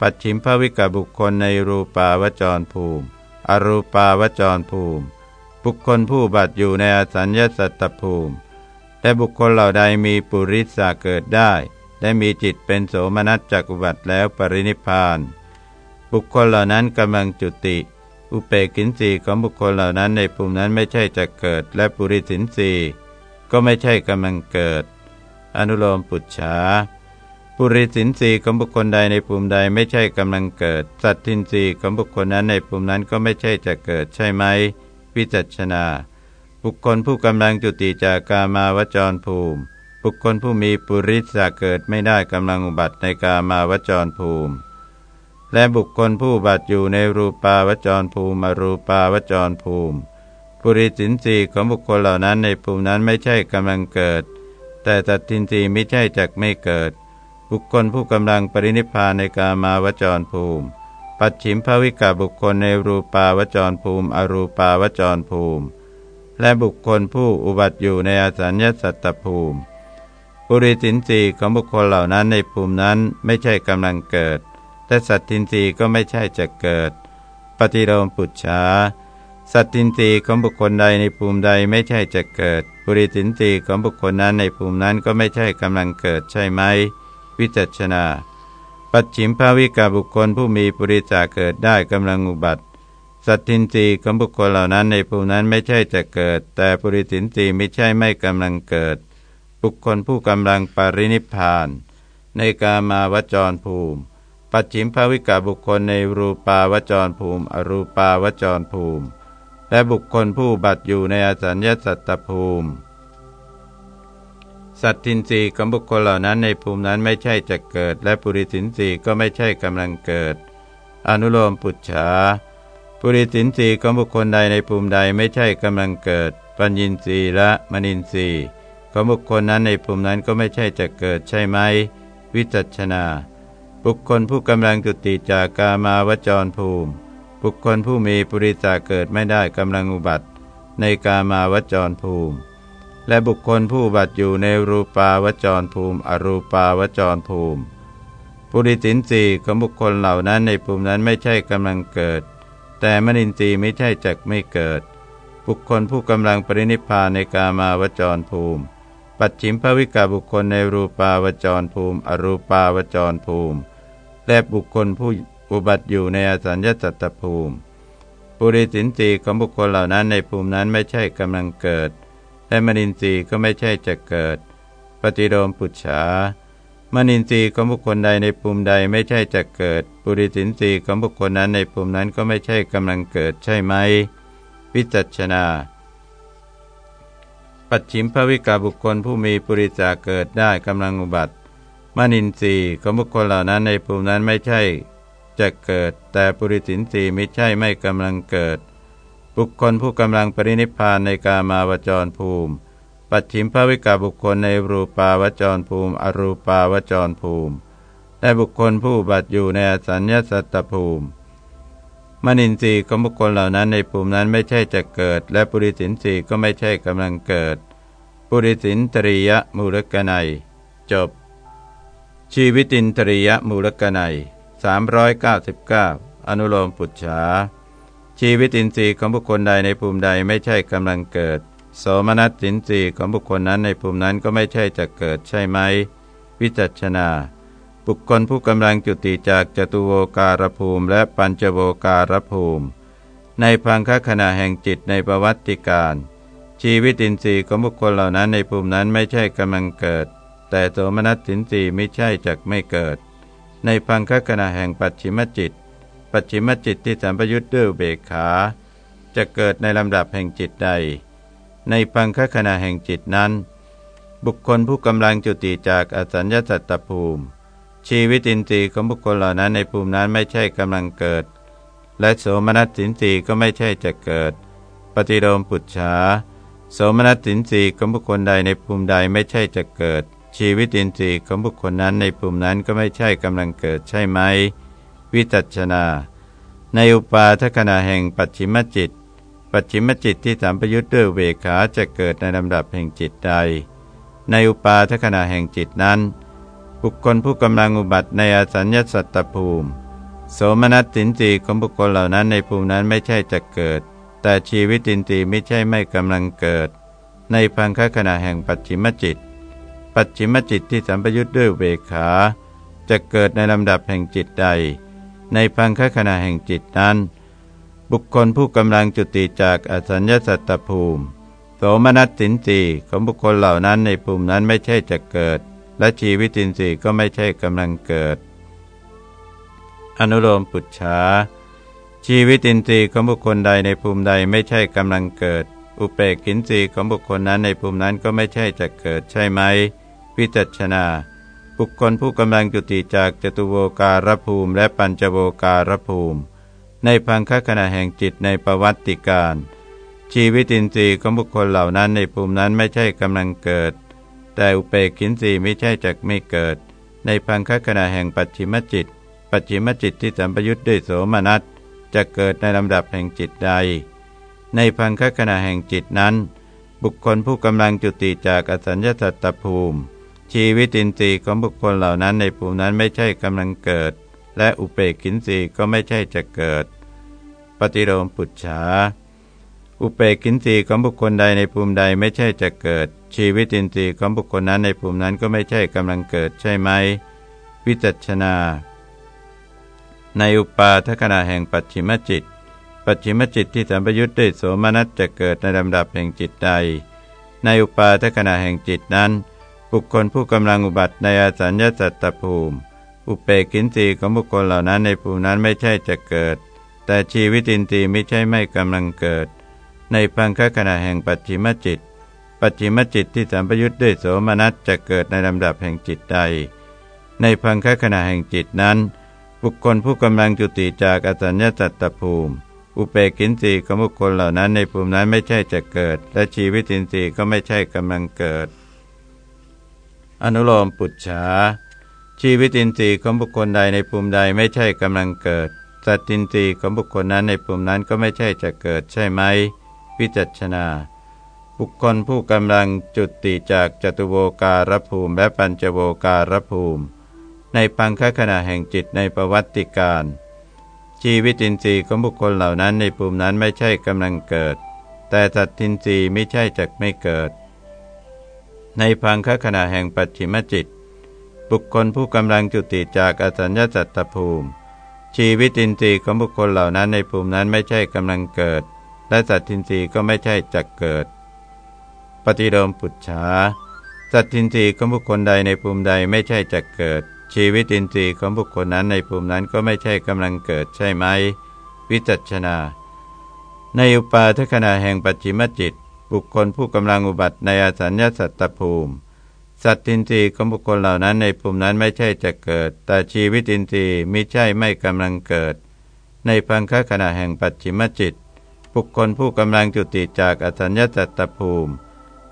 ปัจฉิมภวิกบุคคลในรูปาวจรภูมิ อรูปาวจรภูมิ บุคคลผู้บัตอยู่ในอสัญญสัตตภูมิและบุคคลเหล่าใดมีปุริสาเกิดได้และมีจิตเป็นโสมนัสจักอุบัติแล้วปรินิพพาน บุคคลเหล่านั้นกำลังจุติ อุเปกินสีของบุคคลเหล่านั้นในภูมินั้นไม่ใช่จะเกิด และปุริสินสีก็ไม่ใช่กำลังเกิด อนุโลมปุจฉาปุริสินสีของบุคคลใดในภูมิใดไม่ใช่กำลังเกิด สัตทินสีของบุคคลนั้นในภูมินั้นก็ไม่ใช่จะเกิดใช่ไหมวิจัชนา บุคคลผู้กำลังจุติจากกามาวจรภูมิ บุคคลผู้มีปุริสาเกิดไม่ได้กำลังอุบัติในกามาวจรภูมิ และบุคคลผู้บัตอยู่ในรูปาวจรภูมิรูปาวจรภูมิ ปุริสินสีของบุคคลเหล่านั้นในภูมินั้นไม่ใช่กำลังเกิด แต่ตัดทินสีไม่ใช่จักไม่เกิด บุคคลผู้กำลังปรินิพพานในกามาวจรภูมิ ปัจฉิมภวิกาบุคคลในรูปาวจรภูมิอรูปาวจรภูมิ และบุคคลผู้อุบัติอยู่ในอสัญญสัตตภูมิ ปุริสินสีของบุคคลเหล่านั้นในภูมินั้นไม่ใช่กำลังเกิด แต่สัตทินรีก็ไม่ใช่จะเกิด ปฏิโลมปุจฉาสัตทินรีของบุคคลใดในภูมิใดไม่ใช่จะเกิด ปุริสินรีของบุคคลนั้นในภูมินั้นก็ไม่ใช่กำลังเกิดใช่ไหม วิจัชนาปัจฉิมภาวิกาบุคคลผู้มีปุริจาเกิดได้กำลังอุบัติ สัตทินรีของบุคคลเหล่านั้นในภูมินั้นไม่ใช่จะเกิด แต่ปุริสินรีไม่ใช่ไม่กำลังเกิด บุคคลผู้กำลังปรินิพาน ในกามาวจรภูมิ ปัจฉิมภาวิกาบุคคลในรูปาวจรภูมิ อรูปาวจรภูมิ และบุคคลผู้บัตอยู่ในอสัญญาสัตตภูมิ สัตทินรีของบุคคลเหล่านั้นในภูมินั้นไม่ใช่จะเกิด และปุริสินรีก็ไม่ใช่กำลังเกิด อนุโลมปุจฉาปุริสินรีของบุคคลใดในภูมิใดไม่ใช่กำลังเกิด ปัญญินรีและมณินรีของบุคคลนั้นในภูมินั้นก็ไม่ใช่จะเกิดใช่ไหม วิจัชนา บุคคลผู้กำลังจุติจากกามาวจรภูมิ บุคคลผู้มีปุริสาเกิดไม่ได้กำลังอุบัติ ในกามาวจรภูมิ และบุคคลผู้บัติอยู่ในรูปาวจรภูมิ อรูปาวจรภูมิ ปุริสินสีของบุคคลเหล่านั้นในภูมินั้นไม่ใช่กำลังเกิด แต่มนินทรีย์ไม่ใช่จักไม่เกิด บุคคลผู้กำลังปรินิพพานในกามาวจรภูมิ ปัจฉิมภวิกาบุคคลในรูปาวจรภูมิ อรูปาวจรภูมิ และบุคคลผู้อุบัติอยู่ในอสัญญาสัตตภูมิ ปุริสินสีของบุคคลเหล่านั้นในภูมินั้นไม่ใช่กำลังเกิด และมนินทรีย์ก็ไม่ใช่จะเกิด ปฏิโลมปุจฉามนินทรีย์ของบุคคลใดในภูมิใดไม่ใช่จะเกิด ปุริสินสีของบุคคลนั้นในภูมินั้นก็ไม่ใช่กำลังเกิดใช่ไหมวิจัชนา ปัจฉิมภวิกาบุคคลผู้มีปุริจาเกิดได้กำลังอุบัติ มนินทรีย์ของบุคคลเหล่านั้นในภูมินั้นไม่ใช่จะเกิด แต่ปุริสินทรีย์ไม่ใช่ไม่กำลังเกิด บุคคลผู้กำลังปรินิพานในกามาวจรภูมิ ปัจฉิมภวิกาบุคคลในรูปาวจรภูมิ อรูปาวจรภูมิและบุคคลผู้บัตอยู่ในอสัญญาสัตตภูมิ มนินทรีย์ของบุคคลเหล่านั้นในภูมินั้นไม่ใช่จะเกิด และปุริสินทรีย์ก็ไม่ใช่กำลังเกิด ปุริสินตริยมูลกนัย จบ ชีวิตินทริยมูลกนัย399 อนุโลมปุจฉาชีวิตินทรีย์ของบุคคลใดในภูมิใดไม่ใช่กำลังเกิด โสมนัสสินทรีย์ของบุคคลนั้นในภูมินั้นก็ไม่ใช่จะเกิดใช่ไหม วิจัชนา บุคคลผู้กำลังจุติจากจตุโวการภูมิ และปัญจโวการภูมิ ในพังคขณะแห่งจิตในประวัติการ ชีวิตินทรีย์ของบุคคลเหล่านั้นในภูมินั้นไม่ใช่กำลังเกิด แต่โสมนัสสินสีไม่ใช่จักไม่เกิด ในพังคขณะแห่งปัจฉิมจิต ปัจฉิมจิตที่สัมปยุทธ์ด้วยเบกขา จะเกิดในลำดับแห่งจิตใด ในพังคขณะแห่งจิตนั้น บุคคลผู้กำลังจุติจากอสัญญาสัตตภูมิ ชีวิตินทรีย์ของบุคคลเหล่านั้นในภูมินั้นไม่ใช่กำลังเกิด และโสมนัสสินสีก็ไม่ใช่จะเกิด ปฏิโลมปุจฉาโสมนัสสินสีของบุคคลใดในภูมิใดไม่ใช่จะเกิด ชีวิตินทรีย์ของบุคคลนั้นในภูมินั้นก็ไม่ใช่กำลังเกิดใช่ไหม วิจัชนา ในอุปาทขณะแห่งปัจฉิมจิต ปัจฉิมจิตที่สัมประยุทธ์ด้วยเวขาจะเกิดในลำดับแห่งจิตใด ในอุปาทขณะแห่งจิตนั้น บุคคลผู้กำลังอุบัติในอสัญญสัตตภูมิ โสมนัสสินทรีย์ของบุคคลเหล่านั้นในภูมินั้นไม่ใช่จะเกิด แต่ชีวิตินทรีย์ไม่ใช่ไม่กำลังเกิด ในพังคขณะแห่งปัจฉิมจิต ปัจฉิมจิตที่สัมปยุทธ์ด้วยเวขา จะเกิดในลำดับแห่งจิตใด ในพังคขณะแห่งจิตนั้น บุคคลผู้กำลังจุติจากอสัญญาสัตตภูมิ โสมนัสสินสีของบุคคลเหล่านั้นในภูมินั้นไม่ใช่จะเกิด และชีวิตินทรีย์ก็ไม่ใช่กำลังเกิด อนุโลมปุจฉาชีวิตินทรีย์ของบุคคลใดในภูมิใดไม่ใช่กำลังเกิด อุเปกินทรีย์ของบุคคลนั้นในภูมินั้นก็ไม่ใช่จะเกิดใช่ไหม วิจัชนา บุคคลผู้กำลังจุติจากจตุโวการภูมิ และปัญจโวการภูมิ ในพังคขณะแห่งจิตในประวัติการ ชีวิตินทรีย์ของบุคคลเหล่านั้นในภูมินั้นไม่ใช่กำลังเกิด แต่อุเปกินทรีย์ไม่ใช่จักไม่เกิด ในพังคขณะแห่งปัจฉิมจิต ปัจฉิมจิตที่สัมปยุทธ์ด้วยโสมนัสจะเกิดในลำดับแห่งจิตใด ในพังคขณะแห่งจิตนั้น บุคคลผู้กำลังจุติจากอสัญญาสัตตภูมิ ชีวิตินทรีย์ของบุคคลเหล่านั้นในภูมินั้นไม่ใช่กำลังเกิด และอุเปกินทรีย์ก็ไม่ใช่จะเกิด ปฏิโลมปุจฉาอุเปกินทรีย์ของบุคคลใดในภูมิใดไม่ใช่จะเกิด ชีวิตินทรีย์ของบุคคลนั้นในภูมินั้นก็ไม่ใช่กำลังเกิดใช่ไหม วิจัชนา ในอุปาทขณะแห่งปัจฉิมจิต ปัจฉิมจิตที่สัมปยุทธ์ด้วยโสมนัสจะเกิดในลำดับแห่งจิตใด ในอุปาทขณะแห่งจิตนั้น บุคคลผู้กำลังอุบัติในอาสัญญาสัตตภูมิ อุเปกินทรีของบุคคลเหล่านั้นในภูมินั้นไม่ใช่จะเกิด แต่ชีวิตินทรีไม่ใช่ไม่กำลังเกิด ในพังคขณะแห่งปัจฉิมจิต ปัจฉิมจิตที่สัมปยุทธ์ด้วยโสมนัสจะเกิดในลำดับแห่งจิตใด ในพังคขณะแห่งจิตนั้น บุคคลผู้กำลังจุติจากอสัญญาสัตตภูมิอุเปกินสีของบุคคลเหล่านั้นในภูมินั้นไม่ใช่จะเกิด และชีวิตินทรีย์ก็ไม่ใช่กำลังเกิด อนุโลมปุจฉาชีวิตินทรีย์ของบุคคลใดในภูมิใดไม่ใช่กำลังเกิด สัตตินทรีย์ของบุคคลนั้นในภูมินั้นก็ไม่ใช่จะเกิดใช่ไหมวิจัชนา บุคคลผู้กำลังจุติจากจตุโวการภูมิและปัญจโวการภูมิ ในปังคขณะแห่งจิตในประวัติการ ชีวิตินทรีย์ของบุคคลเหล่านั้นในภูมินั้นไม่ใช่กำลังเกิด แต่สัตินทรีย์ไม่ใช่จักไม่เกิด ในพังคขณะแห่งปัจฉิมจิต บุคคลผู้กำลังจุติจากอสัญญาสัตตภูมิ ชีวิตินทรีย์ของบุคคลเหล่านั้นในภูมินั้นไม่ใช่กำลังเกิด และสัตทินทรีก็ไม่ใช่จะเกิด ปฏิโลมปุจฉาสัตทินทรีของบุคคลใดในภูมิใดไม่ใช่จะเกิด ชีวิตินทรีย์ของบุคคลนั้นในภูมินั้นก็ไม่ใช่กำลังเกิดใช่ไหม วิจัชนา ในอุปาทขณะแห่งปัจฉิมจิต บุคคลผู้กำลังอุบัติในอสัญญาสัตตภูมิ สัตทินทรีย์ของบุคคลเหล่านั้นในภูมินั้นไม่ใช่จะเกิด แต่ชีวิตินทรีย์มิใช่ไม่กำลังเกิด ในพังคขณะแห่งปัจฉิมจิต บุคคลผู้กำลังจุติจากอสัญญาสัตตภูมิ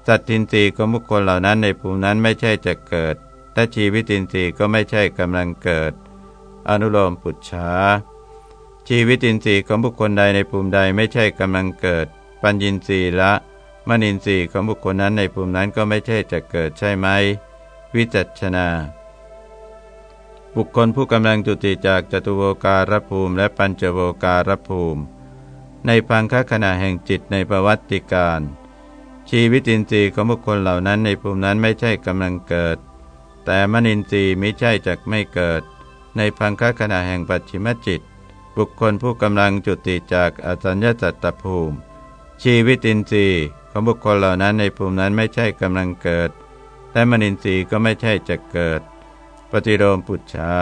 สัตทินรีของบุคคลเหล่านั้นในภูมินั้นไม่ใช่จะเกิดและชีวิตินทรีย์ก็ไม่ใช่กำลังเกิด อนุโลมปุจฉาชีวิตินทรีย์ของบุคคลใดในภูมิใดไม่ใช่กำลังเกิด ปัญญินทรีย์ละ มณินทรีย์ของบุคคลนั้นในภูมินั้นก็ไม่ใช่จะเกิดใช่ไหม วิจัชนา บุคคลผู้กำลังจุติจากจตุโวการภูมิ และปัญจโวการภูมิ ในพังคขณะแห่งจิตในประวัติการ ชีวิตินทรีย์ของบุคคลเหล่านั้นในภูมินั้นไม่ใช่กำลังเกิด แต่มนินทรีย์ไม่ใช่จักไม่เกิด ในพังคขณะแห่งปัจฉิมจิต บุคคลผู้กำลังจุติจากอสัญญาสัตตภูมิ ชีวิตินทรีย์ ของบุคคลเหล่านั้นในภูมินั้นไม่ใช่กำลังเกิดแต่มนินทรีย์ก็ไม่ใช่จะเกิด ปฏิโลมปุจฉา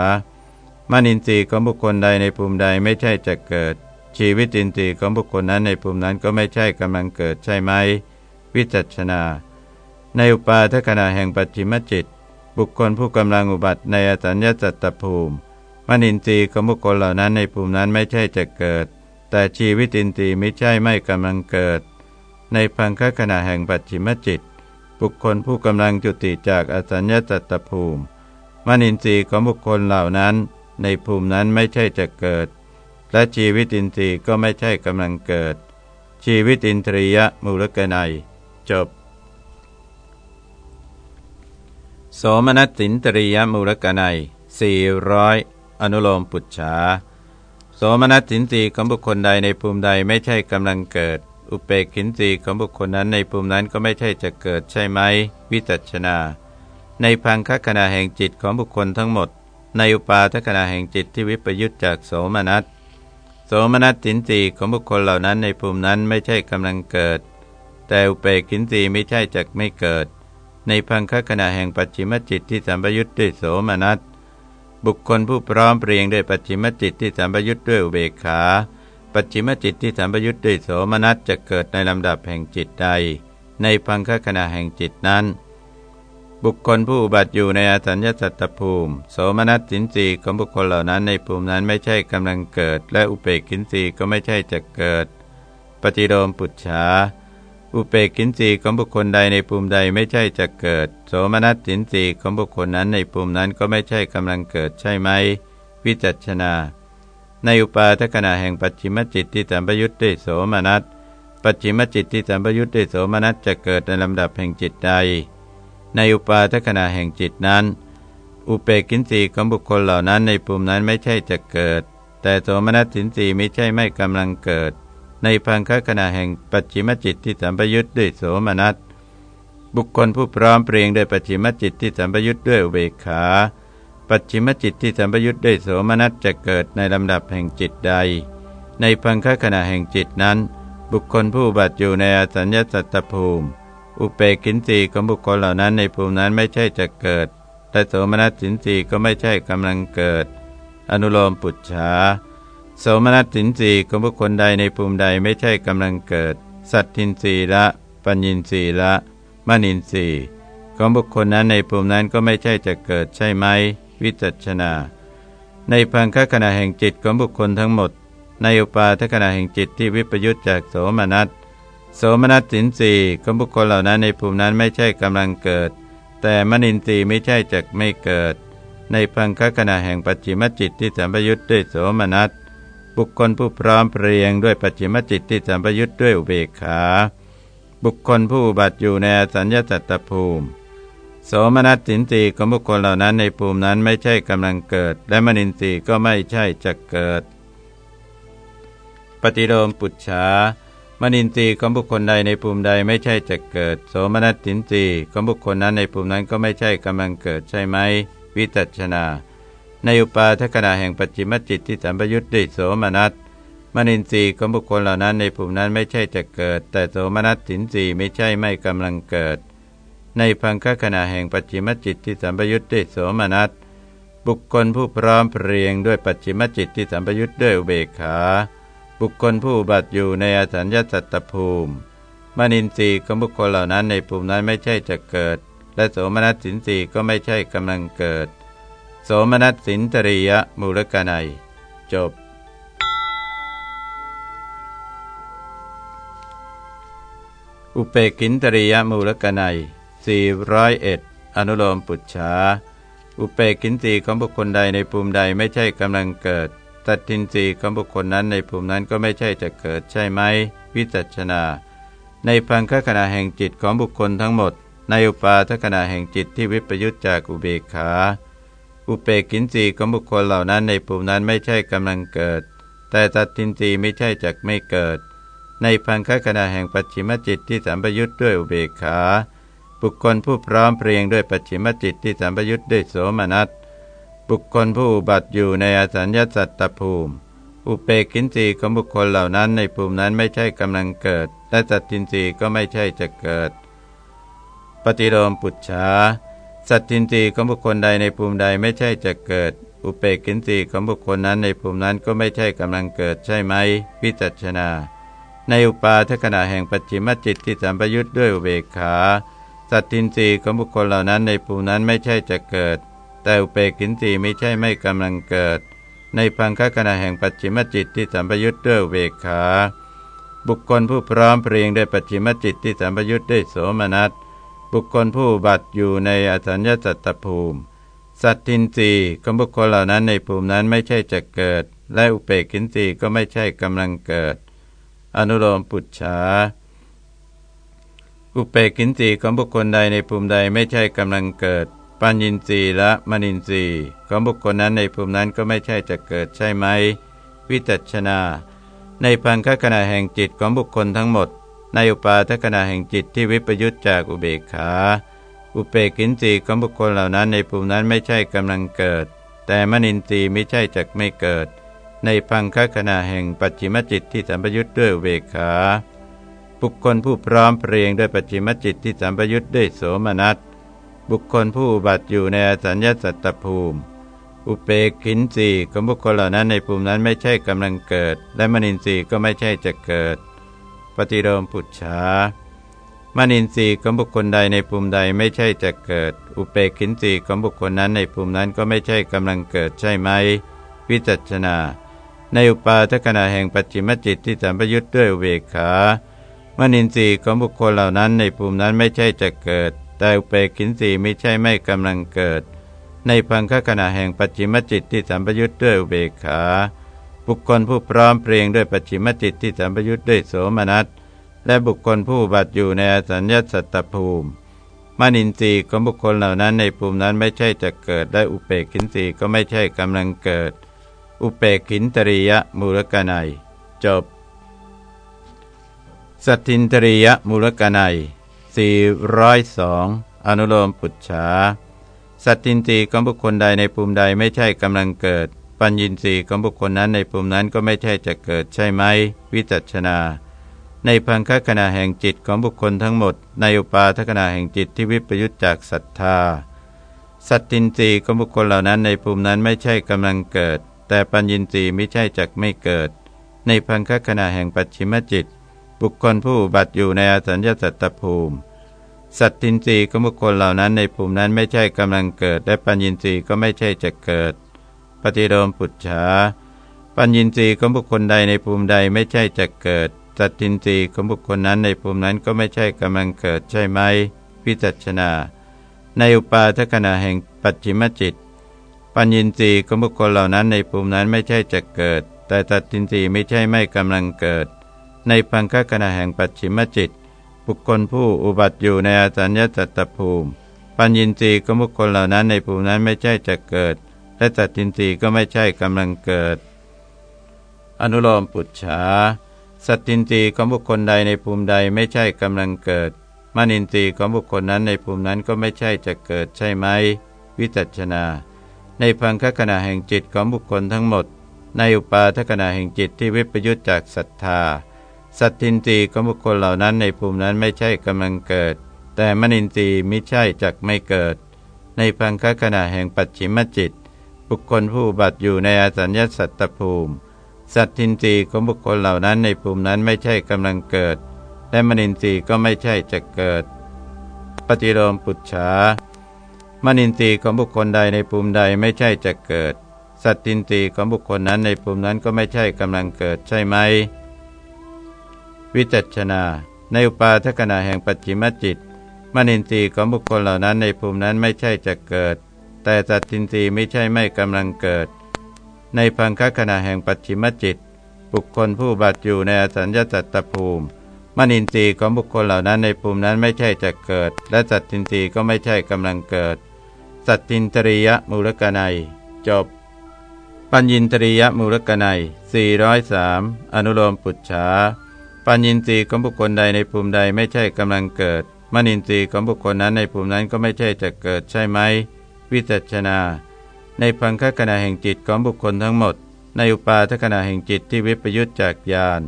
มนินทรีย์ของบุคคลใดในภูมิใดไม่ใช่จะเกิด ชีวิตินทรีย์ของบุคคลนั้นในภูมินั้นก็ไม่ใช่กำลังเกิดใช่ไหม วิจัชนา ในอุปาทขณะแห่งปัจฉิมจิต บุคคลผู้กำลังอุบัติในอสัญญาสัตตภูมิมนินทรีย์ของบุคคลเหล่านั้นในภูมินั้นไม่ใช่จะเกิด แต่ชีวิตินทรีย์ไม่ใช่ไม่กำลังเกิด ในพังคขณะแห่งปัจฉิมจิต บุคคลผู้กำลังจุติจากอสัญญาสัตตภูมิมนินทรีย์ของบุคคลเหล่านั้น ในภูมินั้นไม่ใช่จะเกิด และชีวิตินทรีย์ก็ไม่ใช่กำลังเกิด ชีวิตินทรียมูลกนัยจบ โสมนัสสินตรียมูลกนัย400 อนุโลมปุจฉาโสมนัสสินสีของบุคคลใดในภูมิใดไม่ใช่กำลังเกิด อุเปกขินสีของบุคคลนั้นในภูมินั้นก็ไม่ใช่จะเกิดใช่ไหมวิจัชนา ในพังคขณะแห่งจิตของบุคคลทั้งหมด ในอุปาทขณะแห่งจิตที่วิปยุตจากโสมนัสโสมนัสสินสีของบุคคลเหล่านั้นในภูมินั้นไม่ใช่กำลังเกิด แต่อุเปกขินสีไม่ใช่จักไม่เกิด ในพังคขณะแห่งปัจฉิมจิตที่สัมปยุทธด้วยโสมนัสบุคคลผู้พร้อมเปรียงด้วยปัจฉิมจิตที่สัมปยุทธด้วยอุเบกขา ปัจฉิมจิตที่สัมปยุทธ์ด้วยโสมนัสจะเกิดในลำดับแห่งจิตใด ในพังคขณะแห่งจิตนั้น บุคคลผู้อุบัติอยู่ในอสัญญาสัตตภูมิ โสมนัสสินสีของบุคคลเหล่านั้นในภูมินั้นไม่ใช่กำลังเกิด และอุเปกินสีก็ไม่ใช่จะเกิด ปฏิโลมปุจฉาอุเปกินสีของบุคคลใดในภูมิใดไม่ใช่จะเกิด โสมนัสสินสีของบุคคลนั้นในภูมินั้นก็ไม่ใช่กำลังเกิดใช่ไหมวิจัชนา ในอุปาทขณะแห่งปัจฉิมจิตที่สัมปยุทธ์ด้วยโสมนัสปัจฉิมจิตที่สัมปยุทธ์ด้วยโสมนัสจะเกิดในลำดับแห่งจิตใด ในอุปาทขณะแห่งจิตนั้น อุเปกินสีของบุคคลเหล่านั้นในภูมินั้นไม่ใช่จะเกิด แต่โสมนัสสินสีไม่ใช่ไม่กำลังเกิด ในพังคขณะแห่งปัจฉิมจิตที่สัมปยุทธ์ด้วยโสมนัสบุคคลผู้พร้อมเปรียงด้วยปัจฉิมจิตที่สัมปยุทธ์ด้วยอุเบกขา ปัจฉิมจิตที่สัมปยุทธ์ด้วยโสมนัสจะเกิดในลำดับแห่งจิตใด ในพังคขณะแห่งจิตนั้น บุคคลผู้บัติอยู่ในอสัญญาสัตตภูมิ อุเปกินสีของบุคคลเหล่านั้นในภูมินั้นไม่ใช่จะเกิดแต่โสมนัสสินสีก็ไม่ใช่กำลังเกิด อนุโลมปุจฉาโสมนัสสินสีของบุคคลใดในภูมิใดไม่ใช่กำลังเกิด สัตทินสีละ ปัญญินสีละมณินทรีของบุคคลนั้นในภูมินั้นก็ไม่ใช่จะเกิดใช่ไหม วิจัชนา ในพังคขณะแห่งจิตของบุคคลทั้งหมด ในอุปาทขณะแห่งจิตที่วิปยุตจากโสมนัสโสมนัสสินสีของบุคคลเหล่านั้นในภูมินั้นไม่ใช่กำลังเกิด แต่มณินทรีย์ไม่ใช่จะไม่เกิด ในพังคขณะแห่งปัจฉิมจิตที่สัมปยุตด้วยโสมนัสบุคคลผู้พร้อมเพรียงด้วยปัจฉิมจิตที่สัมปยุตด้วยอุเบกขา บุคคลผู้บัติอยู่ในสัญญาสัตตภูมิ โสมนัสสินสีของบุคคลเหล่านั้นในภูมินั้นไม่ใช่กำลังเกิด และมนินทรีย์ก็ไม่ใช่จะเกิด ปฏิโลมปุจฉามนินทรีย์ของบุคคลใดในภูมิใดไม่ใช่จะเกิด โสมนัสสินสีของบุคคลนั้นในภูมินั้นก็ไม่ใช่กำลังเกิดใช่ไหม วิจัชนา ในอุปาทขณะแห่งปัจจิมจิตที่สัมปยุทธ์ด้วยโสมนัสมนินทรีย์ของบุคคลเหล่านั้นในภูมินั้นไม่ใช่จะเกิด แต่โสมนัสสินทรีไม่ใช่ไม่กำลังเกิด ในพังคขณะแห่งปัจจิมจิตที่สัมปยุทธ์ด้วยโสมนัสบุคคลผู้พร้อมเพรียงด้วยปัจจิมจิตที่สัมปยุทธ์ด้วยอุเบกขา บุคคลผู้บัตอยู่ในอสัญญาสัตตภูมิมนินทรีย์ของบุคคลเหล่านั้นในภูมินั้นไม่ใช่จะเกิด และโสมนัสสินทรีย์ก็ไม่ใช่กำลังเกิด โสมนัสสินตริยมูลกนัย จบอุเปกินตริยมูลกนัย 401 อนุโลมปุจฉาอุเปกินตีของบุคคลใดในภูมิใดไม่ใช่กำลังเกิด ตัดทินตีของบุคคลนั้นในภูมินั้นก็ไม่ใช่จะเกิดใช่ไหม วิจัชนา ในพังคขณะแห่งจิตของบุคคลทั้งหมด ในอุปาทขณะแห่งจิตที่วิปยุตจากอุเบกขา อุเปกินตีของบุคคลเหล่านั้นในภูมินั้นไม่ใช่กำลังเกิด แต่ตัดทินตีไม่ใช่จักไม่เกิด ในพังคขณะแห่งปัจฉิมจิตที่สัมปยุทธ์ด้วยอุเบกขา บุคคลผู้พร้อมเพรียงด้วยปัจฉิมจิตที่สัมปยุทธ์ด้วยโสมนัส บุคคลผู้บัติอยู่ในอสัญญาสัตตภูมิ อุเปกินสีของบุคคลเหล่านั้นในภูมินั้นไม่ใช่กำลังเกิด และสัตตินรีก็ไม่ใช่จะเกิด ปฏิโลมปุจฉาสัตตินรีของบุคคลใดในภูมิใดไม่ใช่จะเกิด อุเปกินสีของบุคคลนั้นในภูมินั้นก็ไม่ใช่กำลังเกิดใช่ไหมวิจัชนา ในอุปาทขณะแห่งปัจจิมจิตที่สัมปยุทธ์ด้วยอุเบกขา สัตทินรีของบุคคลเหล่านั้นในภูนั้นไม่ใช่จะเกิด แต่อุเบกินรีไม่ใช่ไม่กำลังเกิด ในพังคขณะแห่งปัจจิมจิตที่สัมปยุทธ์ด้วยเบกขา บุคคลผู้พร้อมเพรียงด้วยปัจจิมจิตที่สัมปยุทธ์ด้วยโสมนัสบุคคลผู้บัตอยู่ในอสัญญาสัตตภูมิ สัตทินรีของบุคคลเหล่านั้นในภูมินั้นไม่ใช่จะเกิด และอุเบกินรีก็ไม่ใช่กำลังเกิด อนุโลมปุจฉา อุเปกินสีของบุคคลใดในภูมิใดไม่ใช่กำลังเกิด ปัญญินรีและมณินทรีของบุคคลนั้นในภูมินั้นก็ไม่ใช่จะเกิดใช่ไหม วิจัชนา ในพังคขณะแห่งจิตของบุคคลทั้งหมด ในอุปาทขณะแห่งจิตที่วิปยุตจากอุเบกขา อุเปกินสีของบุคคลเหล่านั้นในภูมินั้นไม่ใช่กำลังเกิด แต่มณินทรีไม่ใช่จักไม่เกิด ในพังคขณะแห่งปัจฉิมจิตที่สัมปยุทธ์ด้วยอุเวขา บุคคลผู้พร้อมเพรียงด้วยปัจฉิมจิตที่สัมปยุทธ์ด้วยโสมนัส บุคคลผู้บัติอยู่ในอสัญญาสัตตภูมิ อุเปกขินสีของบุคคลเหล่านั้นในภูมินั้นไม่ใช่กำลังเกิด และมนินทรีย์ก็ไม่ใช่จะเกิด ปฏิโลมปุจฉามนินทรีย์ของบุคคลใดในภูมิใดไม่ใช่จะเกิด อุเปกขินสีของบุคคลนั้นในภูมินั้นก็ไม่ใช่กำลังเกิดใช่ไหมวิจัชนา ในอุปาทขณะแห่งปัจจิมจิตที่สัมปยุทธ์ด้วยเวขา มนินทรีย์ของบุคคลเหล่านั้นในภูมินั้นไม่ใช่จะเกิด แต่อุเปกินสีไม่ใช่ไม่กำลังเกิด ในพังคขณะแห่งปัจจิมจิตที่สัมปยุทธ์ด้วยอุเวขา บุคคลผู้พร้อมเพรียงด้วยปัจฉิมจิตที่สัมปยุทธ์ด้วยโสมนัส และบุคคลผู้บัตอยู่ในอสัญญาสัตตภูมิมนินทรีย์ของบุคคลเหล่านั้นในภูมินั้นไม่ใช่จะเกิดและอุเปกินทรีย์ก็ไม่ใช่กำลังเกิด อุเปกินตริยมูลกนัยจบ สัตทินตริยมูลกนัย402 อนุโลมปุจฉา สัตตินทรีของบุคคลใดในภูมิใดไม่ใช่กำลังเกิด ปัญญินทรีย์ของบุคคลนั้นในภูมินั้นก็ไม่ใช่จะเกิดใช่ไหม วิจัชนา ในพังคขณะแห่งจิตของบุคคลทั้งหมด ในอุปาทขณะแห่งจิตที่วิปยุตจากศรัทธา สัตตินทรีย์ของบุคคลเหล่านั้นในภูมินั้นไม่ใช่กำลังเกิด แต่ปัญญินทรีย์ไม่ใช่จักไม่เกิด ในพังคขณะแห่งปัจฉิมจิต บุคคลผู้บัติอยู่ในอสัญญาสัตตภูมิ สัตตินทรีย์ของบุคคลเหล่านั้นในภูมินั้นไม่ใช่กำลังเกิด และปัญญินทรีย์ก็ไม่ใช่จะเกิด ปฏิโลมปุจฉาปัญญินทรีย์ของบุคคลใดในภูมิใดไม่ใช่จะเกิด สัตตินทรีย์ของบุคคลนั้นในภูมินั้นก็ไม่ใช่กำลังเกิดใช่ไหมพิจัชนาในอุปาทขณะแห่งปัจฉิมจิต ปัญญินทรีย์ของบุคคลเหล่านั้นในภูมินั้นไม่ใช่จะเกิด แต่สัตตินทรีย์ไม่ใช่ไม่กำลังเกิด ในพังคขณะแห่งปัจฉิมจิต บุคคลผู้อุบัติอยู่ในอาสัญญาจัตตภูมิ ปัญญินทรีย์ของบุคคลเหล่านั้นในภูมินั้นไม่ใช่จะเกิด และสัตตินทรีย์ก็ไม่ใช่กำลังเกิด อนุโลมปุจฉาสัตตินทรีย์ของบุคคลใดในภูมิใดไม่ใช่กำลังเกิดมนินทรีย์ของบุคคลนั้นในภูมินั้นก็ไม่ใช่จะเกิดใช่ไหม วิจัชนา ในพังคขณะแห่งจิตของบุคคลทั้งหมด ในอุปาทขณะแห่งจิตที่วิปยุตจากศรัทธา สัตตินทรีของบุคคลเหล่านั้นในภูมินั้นไม่ใช่กำลังเกิด แต่มนินทรีย์มิใช่จักไม่เกิด ในพังคขณะแห่งปัจฉิมจิต บุคคลผู้บัตอยู่ในอาสัญญสัตตภูมิ สัตทินทรีของบุคคลเหล่านั้นในภูมินั้นไม่ใช่กำลังเกิด และมนินทรีย์ก็ไม่ใช่จะเกิด ปฏิโลมปุจฉามนินทรีย์ของบุคคลใดในภูมิใดไม่ใช่จะเกิด สัตทินทรีย์ของบุคคลนั้นในภูมินั้นก็ไม่ใช่กำลังเกิดใช่ไหม วิจัชนา ในอุปาทขณะแห่งปัจฉิมจิตมนินทรีย์ของบุคคลเหล่านั้นในภูมินั้นไม่ใช่จะเกิด แต่สัตทินทรีย์ไม่ใช่ไม่กำลังเกิด ในพังคขณะแห่งปัจฉิมจิต บุคคลผู้บัตอยู่ในอสัญญาจัตตภูมิมนินทรีย์ของบุคคลเหล่านั้นในภูมินั้นไม่ใช่จะเกิด และสัตตินทรีย์ก็ไม่ใช่กำลังเกิด สัตตินตริยมูลกนัย จบ ปัญญินตริยมูลกนัย403 อนุโลมปุจฉา ปัญญินทรีย์ของบุคคลใดในภูมิใดไม่ใช่กำลังเกิดมนินทรีย์ของบุคคลนั้นในภูมินั้นก็ไม่ใช่จะเกิดใช่ไหม วิจัชนา ในพังคขณะแห่งจิตของบุคคลทั้งหมด ในอุปาทขณะแห่งจิตที่วิปยุตจากญาณ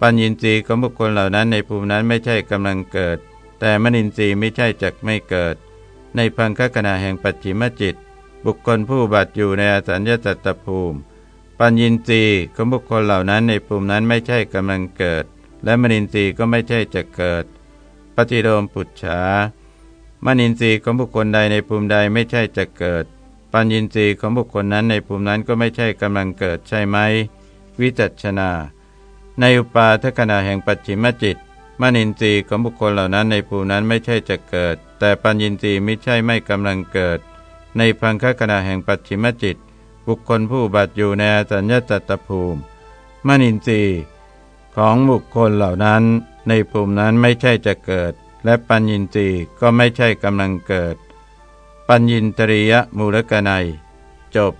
ปัญญินทรีย์ของบุคคลเหล่านั้นในภูมินั้นไม่ใช่กำลังเกิด แต่มนินทรีย์ไม่ใช่จักไม่เกิด ในพังคขณะแห่งปัจฉิมจิต บุคคลผู้บัตอยู่ในอสัญญาตตภูมิ ปัญญินทรีย์ของบุคคลเหล่านั้นในภูมินั้นไม่ใช่กำลังเกิด และมนินทรีย์ก็ไม่ใช่จะเกิด ปฏิโลมปุจฉามนินทรีย์ของบุคคลใดในภูมิใดไม่ใช่จะเกิด ปัญญินทรีย์ของบุคคลนั้นในภูมินั้นก็ไม่ใช่กำลังเกิดใช่ไหม วิจัชนา ในอุปาทขณะแห่งปัจฉิมจิต มนินทรีย์ของบุคคลเหล่านั้นในภูมินั้นไม่ใช่จะเกิด แต่ปัญญินทรีย์ไม่ใช่ไม่กำลังเกิด ในพังคขณะแห่งปัจฉิมจิต บุคคลผู้บัตอยู่ในอสัญญาตตภูมิ มนินทรีย์ ของบุคคลเหล่านั้น ในภูมินั้นไม่ใช่จะเกิด และปัญญินทรีย์ก็ไม่ใช่กำลังเกิด ปัญญินตริยมูลกนัย จบ